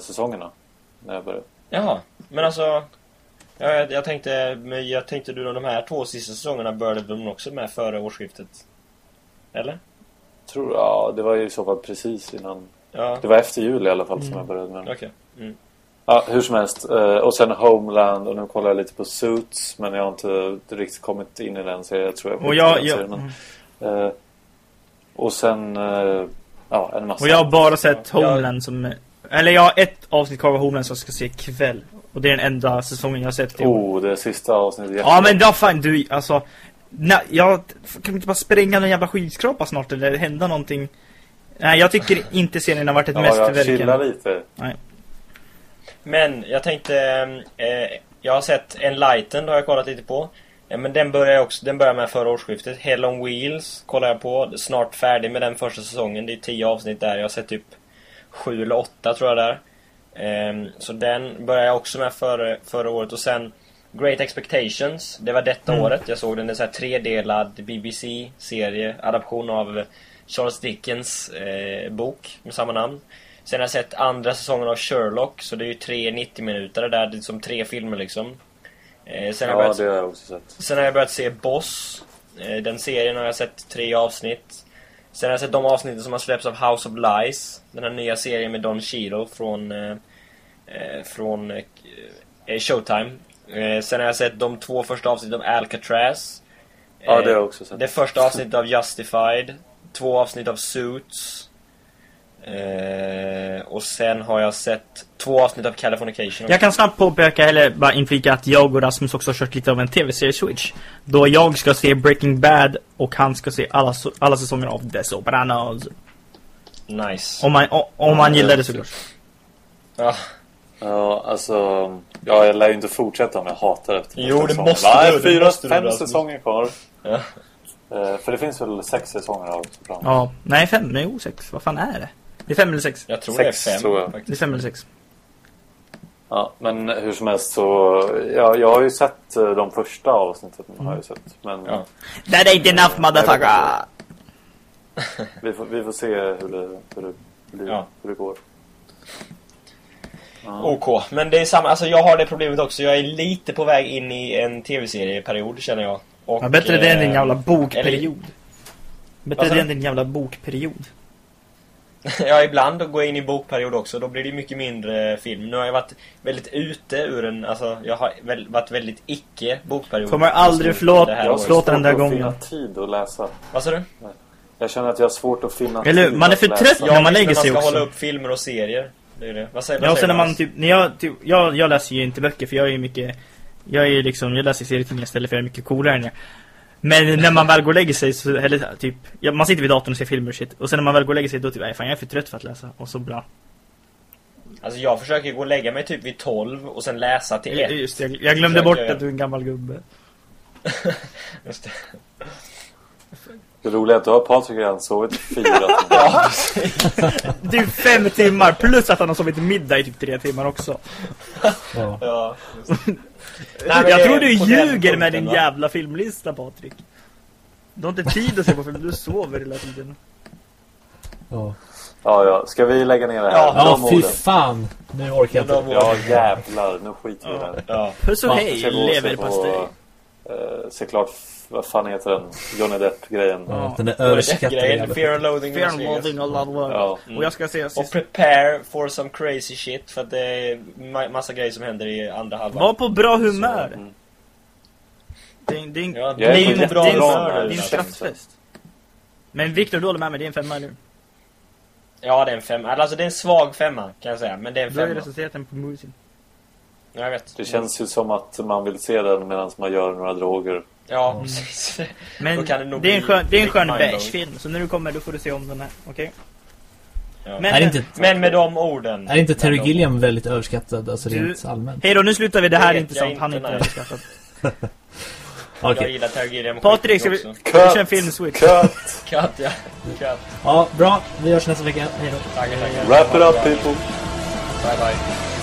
säsongerna när jag började. Jaha, men alltså... Ja, jag, jag tänkte, men jag tänkte du de här två sista säsongerna började de också med före årsskiftet? Eller? Tror, ja, det var ju i så fall precis innan... Ja, Det var efter jul i alla fall som jag började med okej. Mm. Ja, hur som helst. Eh, och sen Homeland och nu kollar jag lite på Suits men jag har inte riktigt kommit in i den serien. Jag tror jag Och jag, den jag, serien, men, eh, Och sen... eh, ja, en massa. och jag har bara sett jag- Homeland som... Eller jag har ett avsnitt kvar av Homeland som jag ska se ikväll. Och det är den enda säsongen jag har sett i. Oh, det sista avsnittet. Ja men då fan du, alltså... Nej, jag kan vi inte bara spränga någon jävla skyskrapa snart eller hända någonting? Nej, jag tycker inte serien har varit ett Ja, jag chillar mästerverk. lite. Men jag tänkte... Eh, jag har sett Enlightened har jag kollat lite på. Eh, men den börjar också, den börjar med förra årsskiftet. Hell on Wheels kollar jag på. Snart färdig med den första säsongen. Det är tio avsnitt där. Jag har sett typ sju eller åtta tror jag där. Ehm, så den börjar jag också med förra, förra året. Och sen Great Expectations. Det var detta Mm. året. Jag såg den. Det är så här tredelad BBC-serie. Adaption av Charles Dickens eh, bok med samma namn. Sen har jag sett andra säsongen av Sherlock. Så det är ju tre 90 minuter där. Det är som tre filmer liksom. Eh, sen, har jag Ja, börjat, det har jag också sett. sen har jag börjat se Boss. Eh, den serien har jag sett tre avsnitt. Sen har jag sett de avsnitten som har släppts av House of Lies. Den här nya serien med Don Cheadle från, eh, eh, från eh, eh, Showtime. Eh, sen har jag sett de två första avsnitten av Alcatraz. Ja, det har Eh, jag också sett. det första avsnittet av Justified. Två avsnitt av Suits. Eh, och sen har jag sett två avsnitt av Californication. Jag kan snabbt påpeka, eller bara inflika att jag och Rasmus också har kört lite av en tv-serie-switch. Då jag ska se Breaking Bad och han ska se alla, alla säsonger av The Sopranos. Nice. Om man, o- om man gillar det såklart. Ja. Ja, alltså... Ja, jag lär ju inte fortsätta om jag hatar efter Jo, det säsongen. måste du, det fyra, måste du, fem säsonger kvar. Ja. Eh, för det finns väl sex säsonger av Sopranos? Ja, nej fem, nej oh, sex. Vad fan är det? Det är fem eller sex? Jag tror Sex, det är fem tror jag. Det är faktiskt. fem eller sex. Ja, men hur som helst så... Ja, jag har ju sett eh, de första avsnitten. Har jag sett. Men Ja. That ain't enough motherfucker! [laughs] vi, får, vi får se hur det, hur det blir. Ja. Hur det går. Ja. OK, men det är samma, alltså jag har det problemet också. Jag är lite på väg in i en tv-serieperiod känner jag. Och, Ja, bättre det än din eh, jävla bokperiod. Vad Bättre det än din jävla bokperiod. [laughs] ja, ibland går jag in i bokperiod också. Då blir det mycket mindre film. Nu har jag varit väldigt ute ur en, alltså jag har väl, varit väldigt icke bokperiod. Kommer aldrig just nu förlåt- det här Jag har svårt den där att gången. finna tid att läsa. Vad sa du? Jag känner att jag har svårt att finna Eller tid Man är för trött. Ja, När man lägger sig man ska också. hålla upp filmer och serier. Det är det. Vad säger, vad Ja, och säger sen när man typ, när jag, typ, jag, jag läser ju inte böcker för jag är ju mycket Jag är ju liksom, jag läser serietidningar istället för jag är mycket coolare än jag Men när man väl går och lägger sig så, eller typ ja, Man sitter vid datorn och ser filmer och shit Och sen när man väl går och lägger sig då typ, nej fan jag är för trött för att läsa Och så bra Alltså jag försöker gå och lägga mig typ vid 12 och sen läsa till 1. Just det, jag, jag glömde Försöker bort jag. att du är en gammal gubbe [laughs] Just det. Det roliga är att du har Patrik redan sovit fyra [laughs] timmar. Du är fem timmar, plus att han har sovit middag i typ tre timmar också Ja. [laughs] Nej, Jag tror du ljuger med din va? jävla filmlista Patrik Du har inte tid att se på film, du sover hela tiden Ja. Ja, ja. Ska vi lägga ner det här? Ja. Ja, de fy orden. fan. Nu orkar jag inte. Ja, jävlar. Nu skiter vi i det här. Ja. Puss och Ja, hej, leverpastej på, eh, Se klart, vad fan heter den? Johnny Depp-grejen. Ja, den är det överskattade grejen? jävla Fear and loathing in Fear and loathing all over Ja. Och jag ska se Och sist prepare for some crazy shit för att det är ma- massa grejer som händer i andra halvan. Var på bra humör Mm. Det är- det är en- Ja, det är är är en- humör är nu. skrattfest Men Viktor, du håller med mig, det är en femma hur? Ja, det är en femma. Alltså det är en svag femma kan jag säga. Men det är en Du har ju femma. recenserat den på Moviesin. Ja, jag vet. Det känns ju som att man vill se den medan man gör några droger. Ja, precis. Men det nog det är en skön, det är en skön bash-film. Så när du kommer då får du se om den här. Okej? Ja. Men- Är inte, Men med de orden. är inte Terry Gilliam väldigt överskattad, alltså Du- rent allmänt? Hej då, nu slutar vi. Det här är inte sant. Han är inte, inte nej. överskattad. [laughs] Okej. Jag gillar Terry Gilliam Patrik, ska vi, ska vi köra en film-switch? Cut! [laughs] Cut, ja. Cut. Ja, bra. Vi hörs nästa vecka. Hej då. Tackar, tackar. Wrap it up people! Bye, bye.